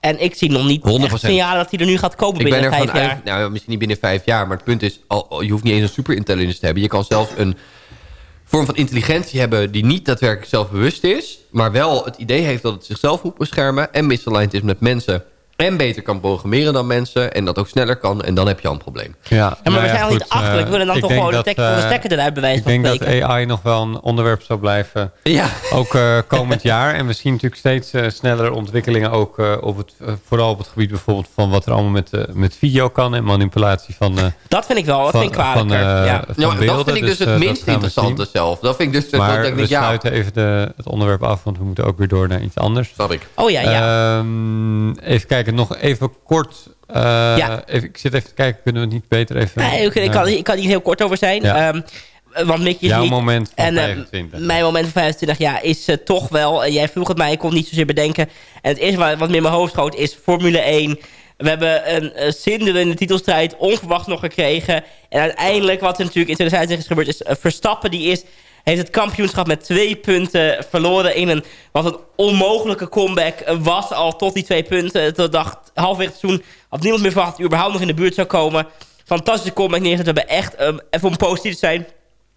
En ik zie nog niet 100%. echt signalen dat die er nu gaat komen Ik ben binnen ervan vijf jaar. uit, nou, misschien niet binnen vijf jaar, maar het punt is, al- je hoeft niet eens een superintelligence te hebben. Je kan zelfs een vorm van intelligentie hebben die niet daadwerkelijk zelfbewust is, maar wel het idee heeft dat het zichzelf moet beschermen en misaligned is met mensen en beter kan programmeren dan mensen en dat ook sneller kan en dan heb je al een probleem. Ja, Ja, maar nou we zijn al niet achterlijk. We eh, willen dan ik toch gewoon de, dat, van de eh, stekker eruit bewijzen Ik denk spreken. dat AI nog wel een onderwerp zal blijven. Ja. Ook eh, komend jaar. En we zien natuurlijk steeds snellere ontwikkelingen. Ook eh, op het, vooral op het gebied bijvoorbeeld van wat er allemaal met, met video kan. En manipulatie van, eh Dat vind ik wel, dat van, vind ik van, kwalijker. ja. van Ja, maar beelden. dat vind ik dus, het minst interessante zelf. Dat vind ik dus dat ik Maar denk, we ja, sluiten even de, het onderwerp af, want we moeten ook weer door naar iets anders. snap ik. Oh ja, ja. Ehm, even kijken, nog even kort. eh, Ja. even, ik zit even te kijken, kunnen we het niet beter even... Nee, ik, ik, kan, ik kan hier heel kort over zijn. Ja. Ehm, want Mick is Jouw niet... moment van en, eh, 25. mijn moment van 25 jaar is eh, toch wel... en jij vroeg het mij, ik kon het niet zozeer bedenken. En het eerste wat, wat me in mijn hoofd schoot is Formule 1. We hebben een uh, zinder in de titelstrijd onverwacht nog gekregen. En uiteindelijk wat er natuurlijk in 2025 is gebeurd... is eh, Verstappen die is, heeft het kampioenschap met twee punten verloren... in een wat een onmogelijke comeback was al tot die twee punten. Tot dacht, halfweg het seizoen had niemand meer verwacht... dat überhaupt nog in de buurt zou komen. Fantastische comeback neergezet. We hebben echt, um, even om positief te zijn...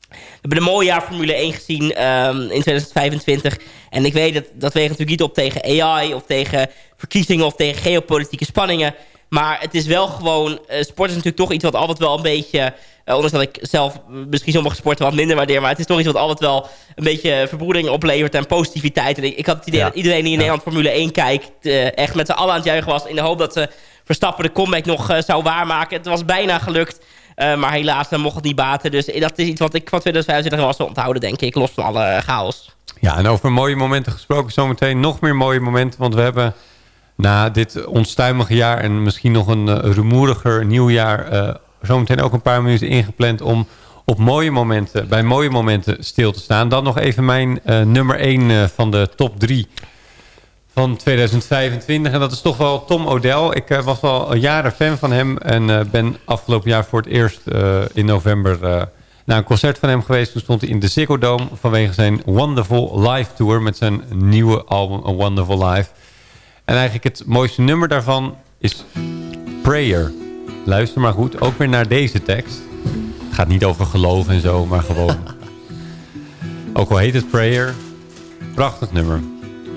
We hebben een mooi jaar Formule 1 gezien um, in 2025. En ik weet dat dat weegt natuurlijk niet op tegen AI... of tegen verkiezingen of tegen geopolitieke spanningen. Maar het is wel gewoon... Uh, sport is natuurlijk toch iets wat altijd wel een beetje... Uh, ondanks dat ik zelf misschien sommige sporten wat minder waardeer... maar het is toch iets wat altijd wel een beetje verbroedering oplevert... en positiviteit. En ik, ik had het idee ja. dat iedereen die in ja. Nederland Formule 1 kijkt... Uh, echt met z'n allen aan het juichen was... in de hoop dat ze Verstappen de comeback nog uh, zou waarmaken. Het was bijna gelukt... Maar helaas, dan mocht het niet baten. Dus dat is iets wat ik van 2025 wel zal onthouden, denk ik. Los van alle chaos. Ja, en over mooie momenten gesproken. Zometeen nog meer mooie momenten. Want we hebben na dit onstuimige jaar... en misschien nog een uh, rumoeriger nieuwjaar... Uh, zometeen ook een paar minuten ingepland om op mooie momenten, bij mooie momenten stil te staan. Dan nog even mijn uh, nummer 1 van de top 3 van 2025. En dat is toch wel Tom O'Dell. Ik was al jaren fan van hem. En ben afgelopen jaar voor het eerst in november naar een concert van hem geweest. Toen stond hij in de Ziggo Dome vanwege zijn Wonderful Live Tour. Met zijn nieuwe album A Wonderful Life. En eigenlijk het mooiste nummer daarvan is Prayer. Luister maar goed, ook weer naar deze tekst. Het gaat niet over geloof en zo, maar gewoon... ook al heet het Prayer, prachtig nummer.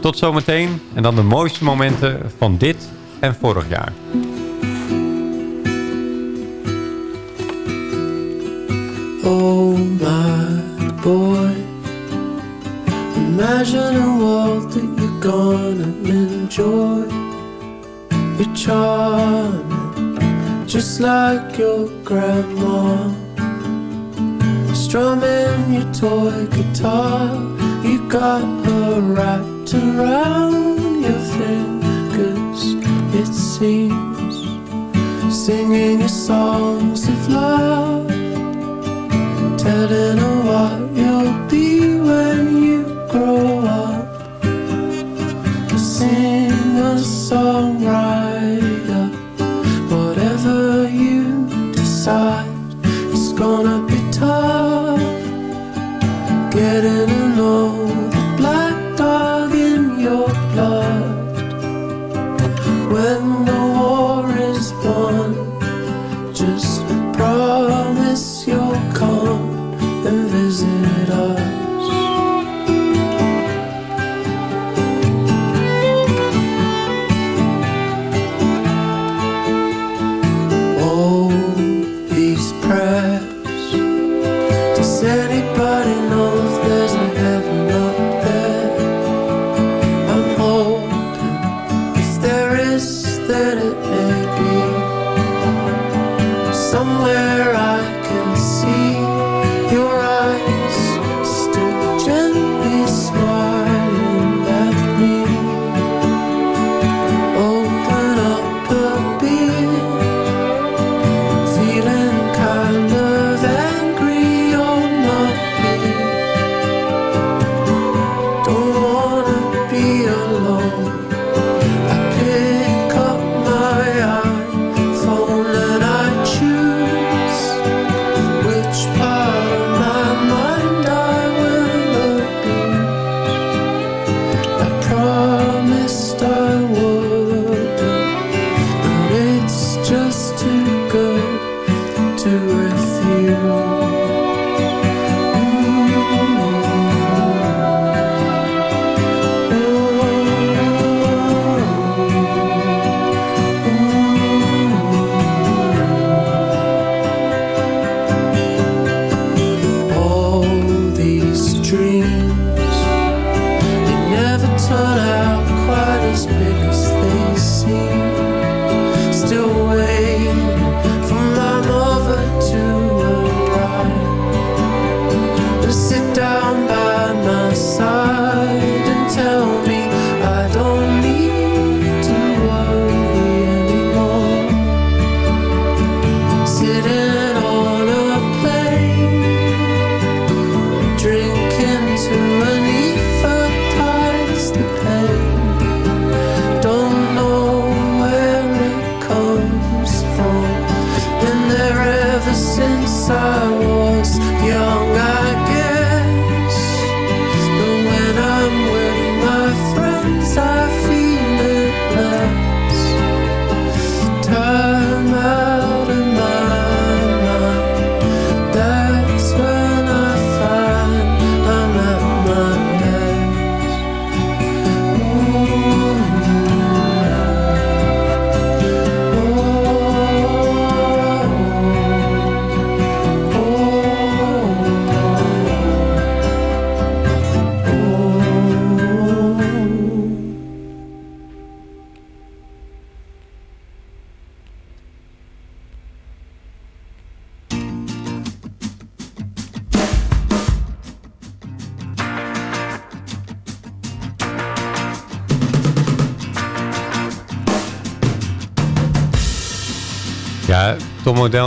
Tot zometeen en dan de mooiste momenten van dit en vorig jaar. Oh my boy Imagine a world that you're gonna enjoy You're charming Just like your grandma. Strumming your toy guitar You got her wrapped around your fingers It seems. Singing your songs of love telling her what you'll be when song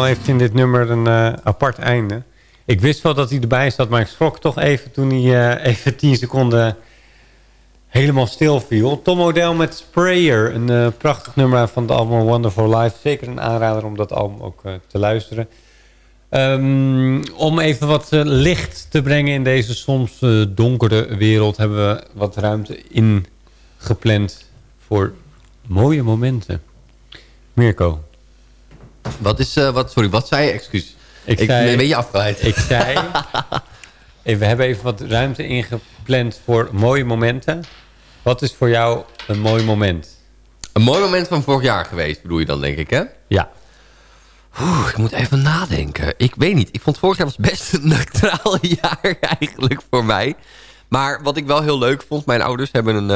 heeft in dit nummer een eh, apart einde. Ik wist wel dat hij erbij zat, maar ik schrok toch even toen hij eh, even 10 seconden helemaal stil viel. Tom Model met Sprayer, een eh, prachtig nummer van het album Wonderful Life. Zeker een aanrader om dat album ook te luisteren. Ehm, om even wat licht te brengen in deze soms donkere wereld... hebben we wat ruimte ingepland voor mooie momenten. Mirko. Wat is, eh, wat, sorry, wat zei je? Excuus. Ik Ik zei- ben een beetje afgeleid. Ik zei... we hebben even wat ruimte ingepland voor mooie momenten. Wat is voor jou een mooi moment? Een mooi moment van vorig jaar geweest, bedoel je dan, denk ik, hè? Ja. Oeh, ik moet even nadenken. Ik weet niet. Ik vond vorig jaar was best een neutraal jaar eigenlijk voor mij. Maar wat ik wel heel leuk vond... Mijn ouders hebben een...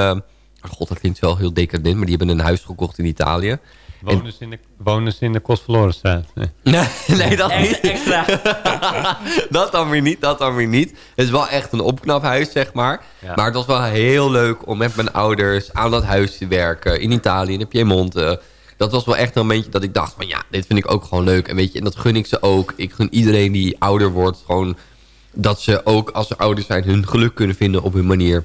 oh God, dat klinkt wel heel decadent... maar die hebben een huis gekocht in Italië. Wonen ze in de, wonen ze in de Kostverlorenstraat? Nee. Nee, nee dat niet. Extra. dat dan weer niet, dat dan weer niet. Het is wel echt een opknaphuis, zeg maar. Ja. Maar het was wel heel leuk om met mijn ouders aan dat huis te werken. In Italië, in de Piemonte. Dat was wel echt een momentje dat ik dacht van ja, dit vind ik ook gewoon leuk. En weet je, en dat gun ik ze ook. Ik gun iedereen die ouder wordt gewoon dat ze ook als ze ouder zijn hun geluk kunnen vinden op hun manier.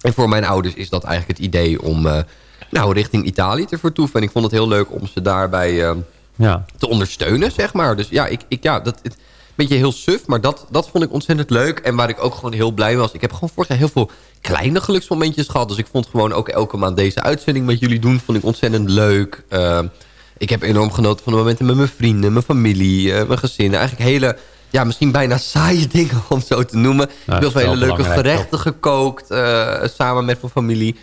En voor mijn ouders is dat eigenlijk het idee om eh, nou, richting Italië te vertoeven. En ik vond het heel leuk om ze daarbij eh, Ja. te ondersteunen, zeg maar. Dus ja, ik, ik, ja dat, het, een beetje heel suf, maar dat, dat vond ik ontzettend leuk. En waar ik ook gewoon heel blij was. Ik heb gewoon vorig jaar heel veel kleine geluksmomentjes gehad. Dus ik vond gewoon ook elke maand deze uitzending met jullie doen... vond ik ontzettend leuk. Uh, ik heb enorm genoten van de momenten met mijn vrienden, mijn familie, uh, mijn gezin. Eigenlijk hele, ja, misschien bijna saaie dingen om zo te noemen. Nou, ik heb heel veel wel leuke gerechten gekookt. uh, samen met mijn familie.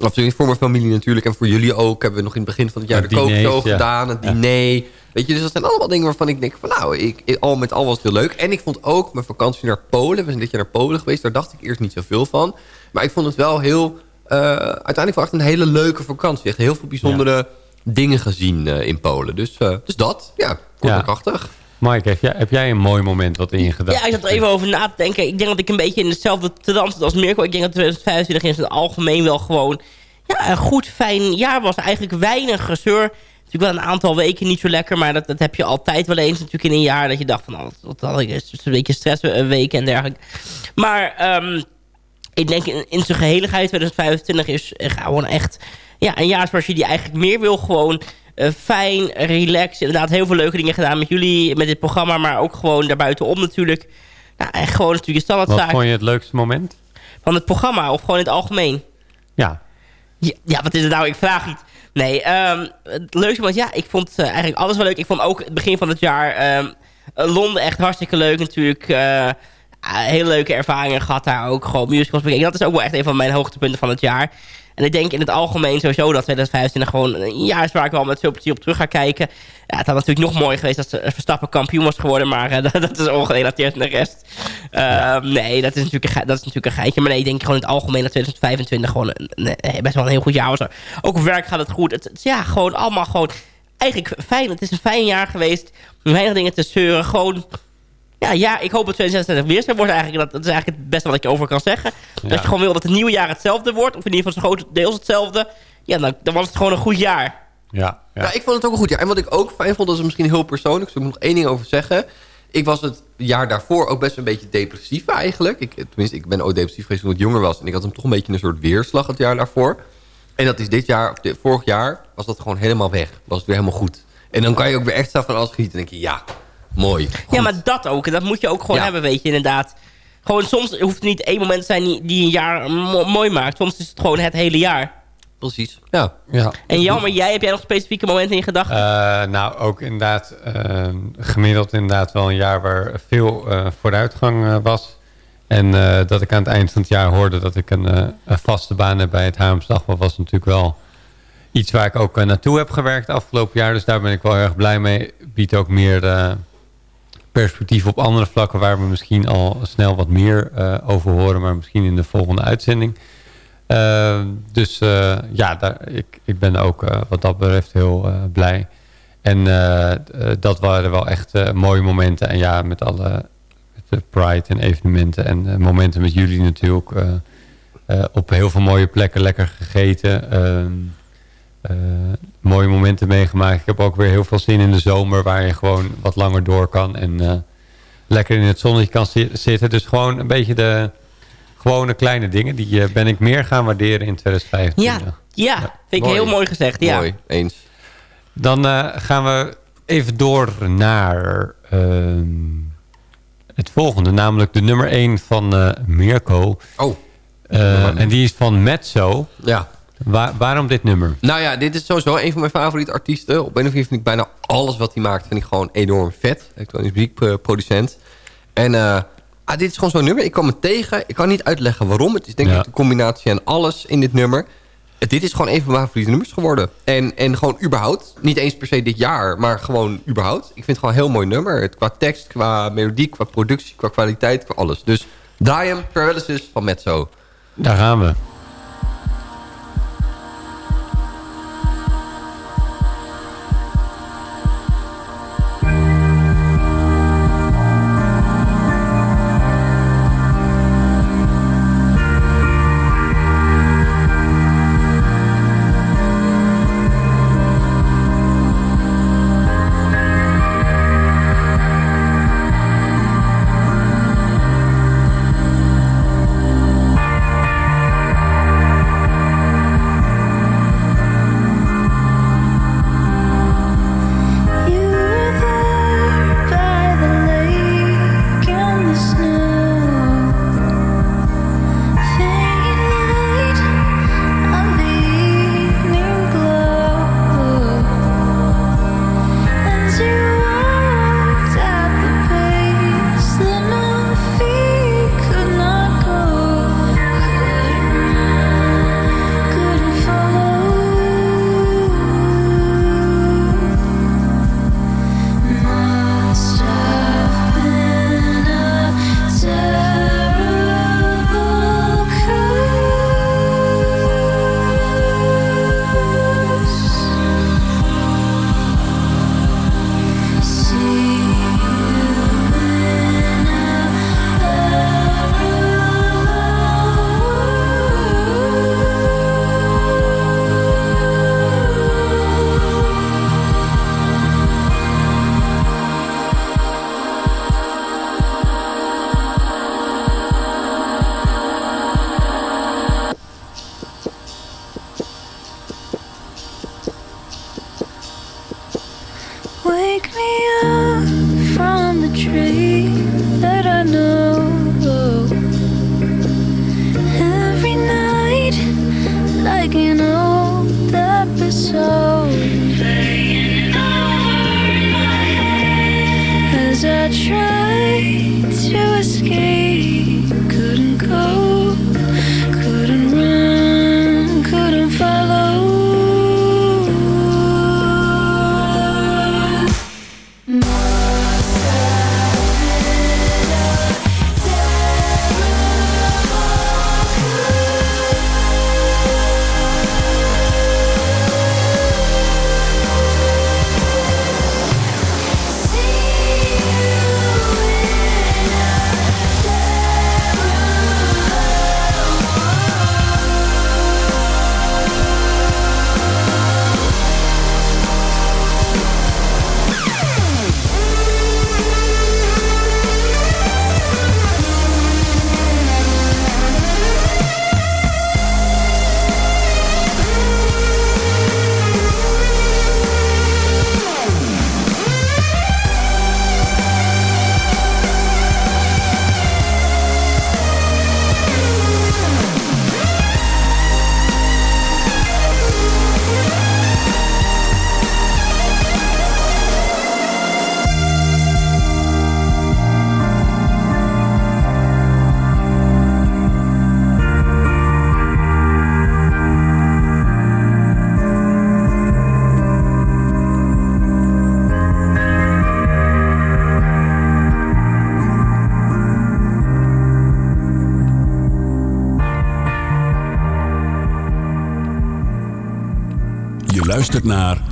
Of voor mijn familie natuurlijk. En voor jullie ook. Hebben we nog in het begin van het jaar Het de kookshow ja. gedaan. Het Ja. diner. Weet je, dus dat zijn allemaal dingen waarvan ik denk van nou, ik, ik- al met al was het heel leuk. En ik vond ook mijn vakantie naar Polen. We zijn dit jaar naar Polen geweest. Daar dacht ik eerst niet zoveel van. Maar ik vond het wel heel, eh, uiteindelijk wel echt een hele leuke vakantie. Echt heel veel bijzondere dingen gezien eh, in Polen. Dus, eh, dus dat, ja, kort en krachtig. Mike, heb jij, heb jij een mooi moment wat in je Ja, ik zat er even over na te denken. Ik denk dat ik een beetje in hetzelfde trant als Mirko. Ik denk dat 2025 in het algemeen wel gewoon ja, een goed, fijn jaar was. Eigenlijk weinig gezeur. Natuurlijk wel een aantal weken niet zo lekker. Maar dat, dat heb je altijd wel eens natuurlijk in een jaar. Dat je dacht van, oh, wat had ik een beetje stress een week en dergelijke. Maar ehm, ik denk in, in zijn geheeligheid 2025 is eh, gewoon echt ja, een jaar zoals je die eigenlijk meer wil. Gewoon eh, fijn, relaxed. Inderdaad heel veel leuke dingen gedaan met jullie, met dit programma. Maar ook gewoon daarbuitenom natuurlijk. Nou, en gewoon natuurlijk een Wat standaardzaak vond je het leukste moment? van het programma. Of gewoon in het algemeen. Ja, Ja, ja, wat is het nou? Ik vraag niet. Nee, ehm, het leukste was, ja, ik vond eh, eigenlijk alles wel leuk. Ik vond ook het begin van het jaar ehm, eh, Londen echt hartstikke leuk natuurlijk. eh, ah, hele leuke ervaringen gehad daar ook. Gewoon musicals bekeken. Dat is ook wel echt een van mijn hoogtepunten van het jaar. En ik denk in het algemeen sowieso dat 2025 gewoon een jaar is waar ik wel met veel plezier op terug ga kijken. Ja, het had natuurlijk nog mooier geweest als eh, Verstappen kampioen was geworden. Maar eh, dat, dat is ongerelateerd aan de rest. Ehm, Nee, dat is, natuurlijk een, dat is natuurlijk een geitje. Maar nee, ik denk gewoon in het algemeen dat 2025 gewoon een- best wel een heel goed jaar was. Ook op werk gaat het goed. Het, ja, gewoon allemaal gewoon... Eigenlijk fijn. Het is een fijn jaar geweest. Weinig dingen te zeuren. Gewoon... Ja, ja, ik hoop dat 2026 weer zo wordt eigenlijk. Dat, dat is eigenlijk het beste wat ik over kan zeggen. Dat je gewoon wil dat het nieuwe jaar hetzelfde wordt. Of in ieder geval zo grotendeels hetzelfde. Ja, dan, dan was het gewoon een goed jaar. ja, ja. Ja. ik vond het ook een goed jaar. En wat ik ook fijn vond, dat is misschien heel persoonlijk. Dus ik moet nog één ding over zeggen. Ik was het jaar daarvoor ook best een beetje depressief eigenlijk. Ik, tenminste, ik ben ooit depressief geweest toen ik jonger was. En ik had hem toch een beetje een soort weerslag het jaar daarvoor. En dat is dit jaar, of dit, vorig jaar, was dat gewoon helemaal weg. Was het weer helemaal goed. En dan kan je ook weer echt zelf van alles genieten. En denk je, ja, mooi. Ja, maar dat ook. En dat moet je ook gewoon Ja. hebben, weet je, inderdaad. Gewoon soms hoeft het niet één moment te zijn die, die een jaar mo- mooi maakt. Soms is het gewoon het hele jaar. Precies, ja. ja. En jammer, jij, heb jij nog specifieke momenten in gedachten? Eh, nou, ook inderdaad eh, gemiddeld inderdaad wel een jaar waar veel eh, vooruitgang eh, was. En eh, dat ik aan het eind van het jaar hoorde dat ik een, eh, een vaste baan heb bij het Haarlems Dagblad... was natuurlijk wel iets waar ik ook naartoe heb gewerkt afgelopen jaar. Dus daar ben ik wel erg blij mee. Biedt ook meer eh, perspectief op andere vlakken... waar we misschien al snel wat meer eh, over horen... maar misschien in de volgende uitzending... Uh, dus uh, ja, daar, ik, ik ben ook uh, wat dat betreft heel blij. En dat waren wel echt mooie momenten. En ja, met alle met de Pride en evenementen en momenten met jullie natuurlijk. op heel veel mooie plekken lekker gegeten. Ehm, mooie momenten meegemaakt. Ik heb ook weer heel veel zin in de zomer waar je gewoon wat langer door kan. En lekker in het zonnetje kan zi zitten. Dus gewoon een beetje de gewone kleine dingen. Die uh, ben ik meer gaan waarderen in 2025. Ja, ja, ja. vind ik mooi. heel mooi gezegd. Ja. Mooi, eens. Dan uh, gaan we even door naar uh, het volgende. Namelijk de nummer 1 van uh, Mirko. Oh. en die is van Mezzo. Ja. Waar, waarom dit nummer? Nou ja, dit is sowieso een van mijn favoriete artiesten. Op een of andere manier vind ik bijna alles wat hij maakt... vind ik gewoon enorm vet. Elektronisch muziekproducent. En... Ah, dit is gewoon zo'n nummer. Ik kwam het tegen. Ik kan niet uitleggen waarom. Het is denk ik ja. de combinatie en alles in dit nummer. Dit is gewoon een van mijn favoriete nummers geworden. En, en gewoon überhaupt. Niet eens per se dit jaar, maar gewoon überhaupt. Ik vind het gewoon een heel mooi nummer. Het, qua tekst, qua melodie, qua productie, qua kwaliteit, qua alles. Dus hem, Paralysis van Mezzo. Daar gaan we.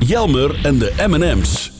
Jelmer en de M&M's.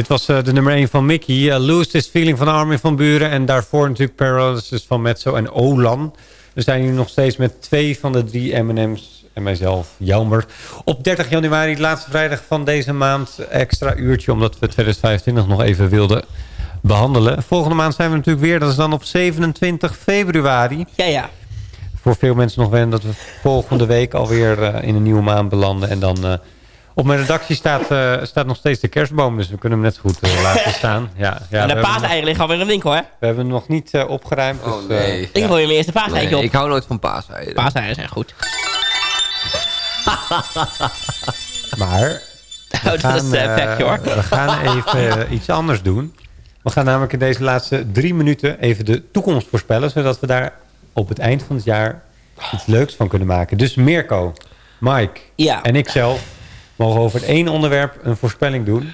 Dit was eh, de nummer 1 van Mickey. Eh, Lose This Feeling van Armin van Buren. En daarvoor natuurlijk Paralysis van Mezzo en Olan. We zijn nu nog steeds met twee van de drie M&M's en mijzelf, Jelmer. Op 30 januari, de laatste vrijdag van deze maand. Extra uurtje, omdat we 2025 nog even wilden behandelen. Volgende maand zijn we natuurlijk weer. Dat is dan op 27 februari. Ja, ja. Voor veel mensen nog wennen dat we volgende week alweer eh, in een nieuwe maand belanden. En dan... op mijn redactie staat, eh, staat nog steeds de kerstboom, dus we kunnen hem net zo goed eh, laten staan. Ja, ja, en we de paaseieren liggen alweer in de winkel, hè? We hebben hem nog niet eh, opgeruimd. Oh, dus, eh, nee. Ik gooi hem eerst de paaseitje Nee, op. ik hou nooit van paaseieren. Paaseieren zijn goed. maar Oh, dat is fact, hoor. we gaan even iets anders doen. We gaan namelijk in deze laatste drie minuten even de toekomst voorspellen. Zodat we daar op het eind van het jaar iets leuks van kunnen maken. Dus Mirko, Mike Ja. en ikzelf mogen over het één onderwerp een voorspelling doen.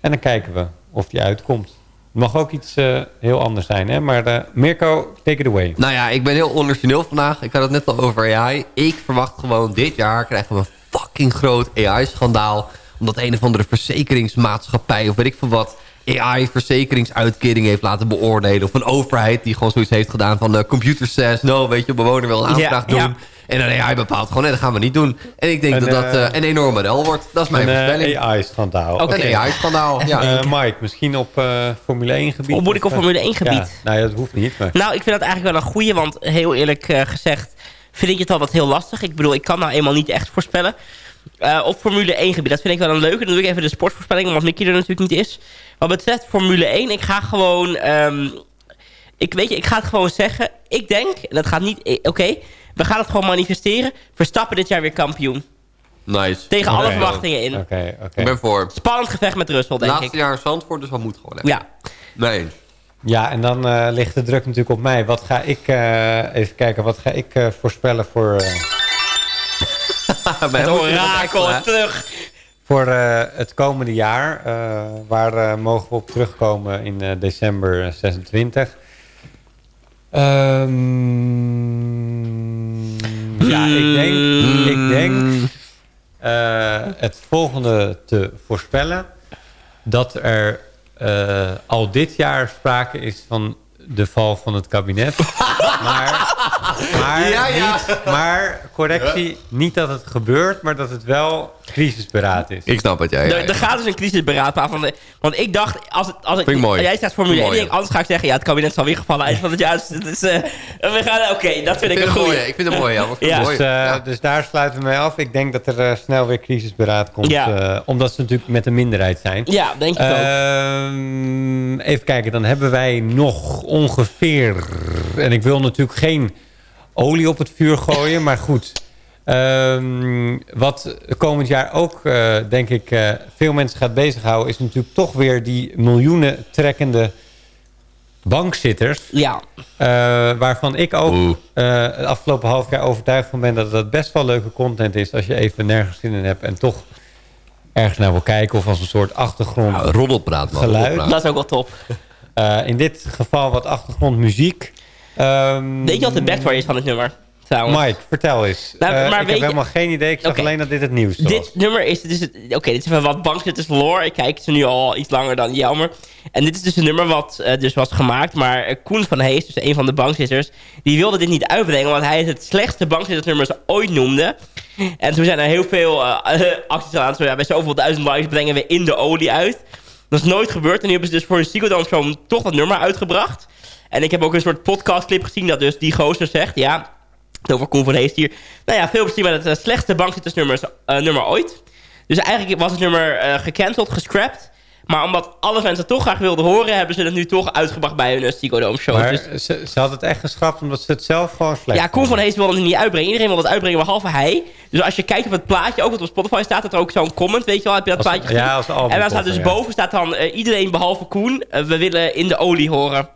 En dan kijken we of die uitkomt. Het mag ook iets eh, heel anders zijn, hè? Maar eh, Mirko, take it away. Nou ja, ik ben heel origineel vandaag. Ik had het net al over AI. Ik verwacht gewoon dit jaar krijgen we een fucking groot AI-schandaal. Omdat een of andere verzekeringsmaatschappij of weet ik veel wat... AI-verzekeringsuitkering heeft laten beoordelen. Of een overheid die gewoon zoiets heeft gedaan van... de computer says no, weet je, bewoner wil een aanvraag Ja, ja. En een AI bepaalt gewoon, nee, dat gaan we niet doen. En ik denk Een, dat dat eh, eh, een enorm model wordt. Dat is mijn Een voorspelling. eh, AI-schandaal. Oké. Een AI-schandaal, ja. Eh, Mike, misschien op eh, Formule 1 gebied? Of moet ik op eh, Formule 1 gebied? Ja, nou ja, dat hoeft niet. Maar... Nou, ik vind dat eigenlijk wel een goeie, want heel eerlijk eh, gezegd vind ik het altijd heel lastig. Ik bedoel, ik kan nou eenmaal niet echt voorspellen. Eh, op Formule 1 gebied, dat vind ik wel een leuke. Dan doe ik even de sportvoorspelling, omdat Mickey er natuurlijk niet is. Wat betreft Formule 1, ik ga gewoon... ehm, Ik, weet je, ik ga het gewoon zeggen. Ik denk, en dat gaat niet... eh, Oké, we gaan het gewoon manifesteren. Verstappen dit jaar weer kampioen. Nice. Tegen alle verwachtingen in. Oké, oké. Ik ben voor. Spannend gevecht met Russell, denk Laatste ik. jaar in Zandvoort, dus dat moet gewoon. Ja. Nee. Ja, en dan eh, ligt de druk natuurlijk op mij. Wat ga ik, eh, even kijken, wat ga ik eh, voorspellen voor, eh, Het orakel terug. voor eh, het komende jaar? Eh, waar mogen we op terugkomen in eh, december 26? Ehm, ja, ik denk, ik denk eh, het volgende te voorspellen. Dat er eh, al dit jaar sprake is van de val van het kabinet. maar, maar, Ja, ja. Niet, maar correctie, niet dat het gebeurt, maar dat het wel crisisberaad is. Ik snap het, ja. ja, Er, ja. er gaat dus een crisisberaad plaats. Want, want ik dacht, als, het, als, ik, Vind ik mooi. als jij zegt Formule 1, Mooi, ik denk, anders ga ik zeggen, ja, het kabinet zal weer gevallen eind van het jaar. Dus is, eh, we gaan, oké, dat vind ik Ik vind een het goeie. mooi, ik vind het mooi, ja. Wat vind ik Ja. mooi. Dus, eh, Ja. dus daar sluiten we mee af. Ik denk dat er eh, snel weer crisisberaad komt. Ja. eh, omdat ze natuurlijk met een minderheid zijn. Ja, denk ik ook. Ehm, even kijken, dan hebben wij nog ongeveer... En ik wil natuurlijk geen olie op het vuur gooien, maar goed. Ehm, wat komend jaar ook, eh, denk ik, eh, veel mensen gaat bezighouden... is natuurlijk toch weer die miljoenen trekkende bankzitters. Ja, Eh, waarvan ik ook eh, het afgelopen half jaar overtuigd van ben... dat dat best wel leuke content is als je even nergens zin in hebt... en toch ergens naar wil kijken of als een soort achtergrond... Ja, roddelpraat, man. Geluid. roddelpraat. dat is ook wel top. Eh, in dit geval wat achtergrondmuziek. Ehm, Weet je wat de backstory is van het nummer? Trouwens. Mike, vertel eens. Nou, Eh, maar ik heb je- helemaal geen idee. Ik zag alleen dat dit het nieuws was. Dit nummer is... Dus het- Oké, dit is even wat bankzitters lore. Ik kijk ze nu al iets langer dan Jelmer. En dit is dus een nummer wat eh, dus was gemaakt. Maar eh, Koen van Hees, dus een van de bankzitters... die wilde dit niet uitbrengen... want hij het het slechtste bankzittersnummer ze ooit noemde. En toen zijn er heel veel acties aan. Zo, ja, bij zoveel duizend likes brengen we in de olie uit. Dat is nooit gebeurd. En nu hebben ze dus voor een Psychodome Show toch dat nummer uitgebracht. En ik heb ook een soort podcastclip gezien... dat dus die gozer zegt... ja, over Koen van Hees hier. Nou ja, veel plezier met het eh, slechtste bankzittersnummer eh, nummer ooit. Dus eigenlijk was het nummer eh gecanceld, gescrapt. Maar omdat alle fans het toch graag wilden horen... hebben ze het nu toch uitgebracht bij hun uh, Psychodome show. maar Dus, ze, ze had het echt geschrapt omdat ze het zelf gewoon slecht ja, Koen van Hees wilde het niet uitbrengen. Iedereen wilde het uitbrengen, behalve hij. Dus als je kijkt op het plaatje, ook wat op Spotify staat... dat er ook zo'n comment, weet je wel, heb je dat Als- plaatje gezien? ja, als albumcover, En dan staat dus ja. boven, staat dan iedereen behalve Koen... we willen in de olie horen.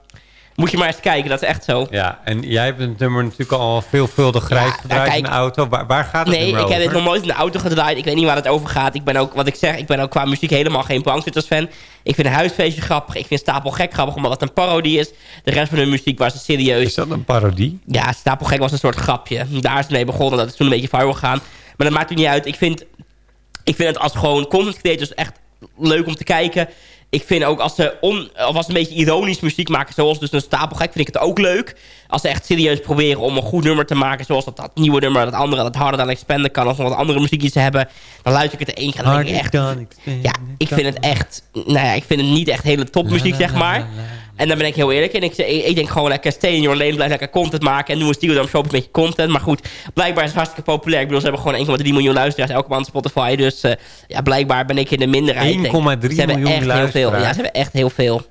Moet je maar eens kijken, dat is echt zo. Ja, en jij hebt het nummer natuurlijk al veelvuldig grijs Ja, gedraaid in de auto. Waar, waar gaat het Nee, nummer ik heb over? dit nog nooit in de auto gedraaid. Ik weet niet waar het over gaat. Ik ben ook, wat ik zeg, ik ben ook qua muziek helemaal geen bankzittersfan. Ik vind Huisfeestje grappig. Ik vind Stapel Gek grappig, omdat het een parodie is. De rest van hun muziek was het serieus. Is dat een parodie? Ja, Stapel Gek was een soort grapje. Daar is het mee begonnen. Dat is toen een beetje viral gegaan. Maar dat maakt nu niet uit. Ik vind, ik vind het als gewoon content creators echt leuk om te kijken. Ik vind ook als ze, on, of als ze een beetje ironisch muziek maken... zoals dus een stapelgek, vind ik het ook leuk. Als ze echt serieus proberen om een goed nummer te maken... zoals dat, dat nieuwe nummer, dat andere, dat harder dan expanden kan... of nog wat andere muziekjes hebben... dan luister ik het één keer en denk ik echt... Ja, ik vind het echt... Nou ja, ik vind het niet echt hele topmuziek, zeg maar. En dan ben ik heel eerlijk. En ik, ik, ik denk gewoon lekker stay in your lane. Blijf lekker content maken. En doe een Steel Show met een beetje content. Maar goed, blijkbaar is het hartstikke populair. Ik bedoel, ze hebben gewoon 1,3 miljoen luisteraars elke maand op Spotify. Dus eh, ja, blijkbaar ben ik in de minderheid. 1,3 Denk- Ze hebben miljoen echt heel veel. Ja, luisteraars. ze hebben echt heel veel.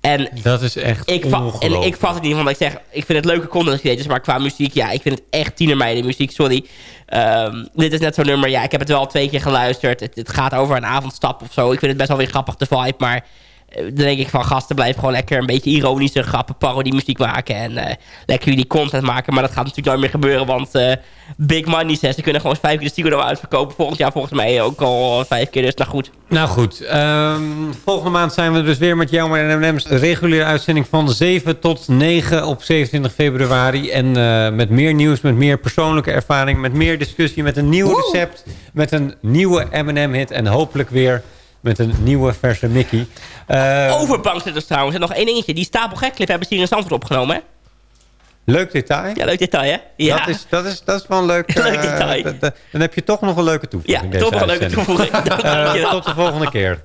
En Dat is echt ik, en ik vat het niet van dat ik zeg... Ik vind het leuke content creators, maar qua muziek... Ja, ik vind het echt tienermeiden muziek, sorry. Ehm, dit is net zo'n nummer. Ja, ik heb het wel twee keer geluisterd. Het, het gaat over een avondstap of zo. Ik vind het best wel weer grappig, de vibe. Maar dan denk ik van gasten, blijf gewoon lekker een beetje ironische grappen, parodie muziek maken. En eh, lekker jullie content maken. Maar dat gaat natuurlijk nooit meer gebeuren, want eh, Big Money zegt... ze kunnen gewoon vijf keer de Stigo uitverkopen. Volgend jaar volgens mij ook al vijf keer. Dus nou goed. Nou goed, ehm, volgende maand zijn we dus weer met jou en M&M's. Reguliere uitzending van 7 tot 9 op 27 februari. En eh, met meer nieuws, met meer persoonlijke ervaring, met meer discussie, met een nieuw recept, met een nieuwe M&M hit en hopelijk weer met een nieuwe verse Mickey. Eh, Over bankzitters trouwens. En nog één dingetje. Die stapelgek-clip hebben ze hier in Zandvoort opgenomen, hè? Leuk detail. Ja, leuk detail, hè? Ja. Dat, is, dat, is, dat is wel een leuk... Leuk eh, detail. dat- dat- dan heb je toch nog een leuke toevoeging. Ja, toch nog een leuke toevoeging. Eh, tot de volgende keer.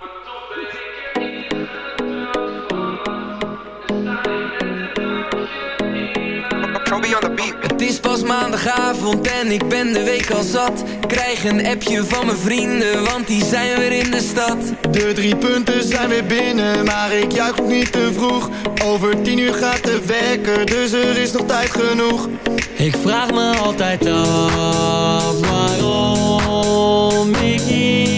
Toby on the beat. Het is pas maandagavond en ik ben de week al zat. Krijg een appje van mijn vrienden, want die zijn weer in de stad. De drie punten zijn weer binnen, maar ik juich nog niet te vroeg. Over tien uur gaat de wekker, dus er is nog tijd genoeg. Ik vraag me altijd af waarom ik hier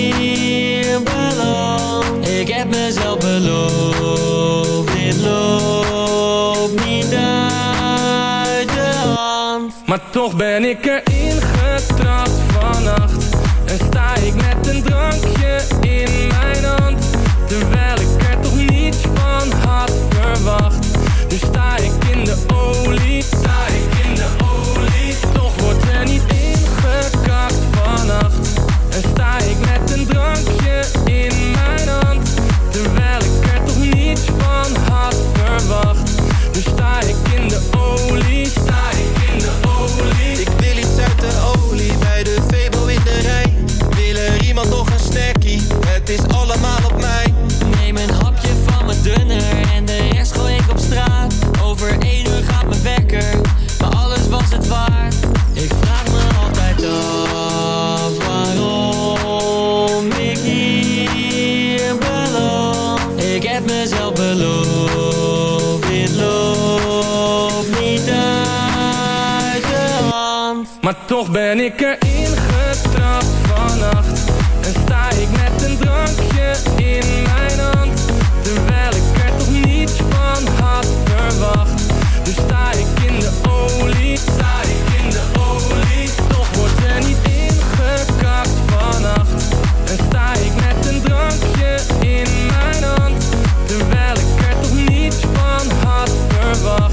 Maar toch ben ik erin getrapt vannacht. En sta ik met een drankje in mijn hand. Terwijl ik er toch niets van had verwacht. Nu sta ik in de olie, sta ik in de olie. Toch wordt er niet ingekakt vannacht. En sta ik met een drankje in mijn hand. Terwijl ik er toch niets van had verwacht. Nu sta ik in de olie, sta ik Ik wil iets uit de olie bij de Febo in de rij. Wil er iemand nog een snackie? Het is allemaal op mij. Neem een hapje van mijn dunner en de rest gooi ik op straat. Over één uur gaat mijn wekker, maar alles was het waard. Ik vraag me altijd af toch ben ik erin getrapt vannacht. En sta ik met een drankje in mijn hand. Terwijl ik er toch niets van had verwacht. Nu sta ik in de olie, sta ik in de olie. Toch wordt er niet ingekakt vannacht. En sta ik met een drankje in mijn hand. Terwijl ik er toch niets van had verwacht.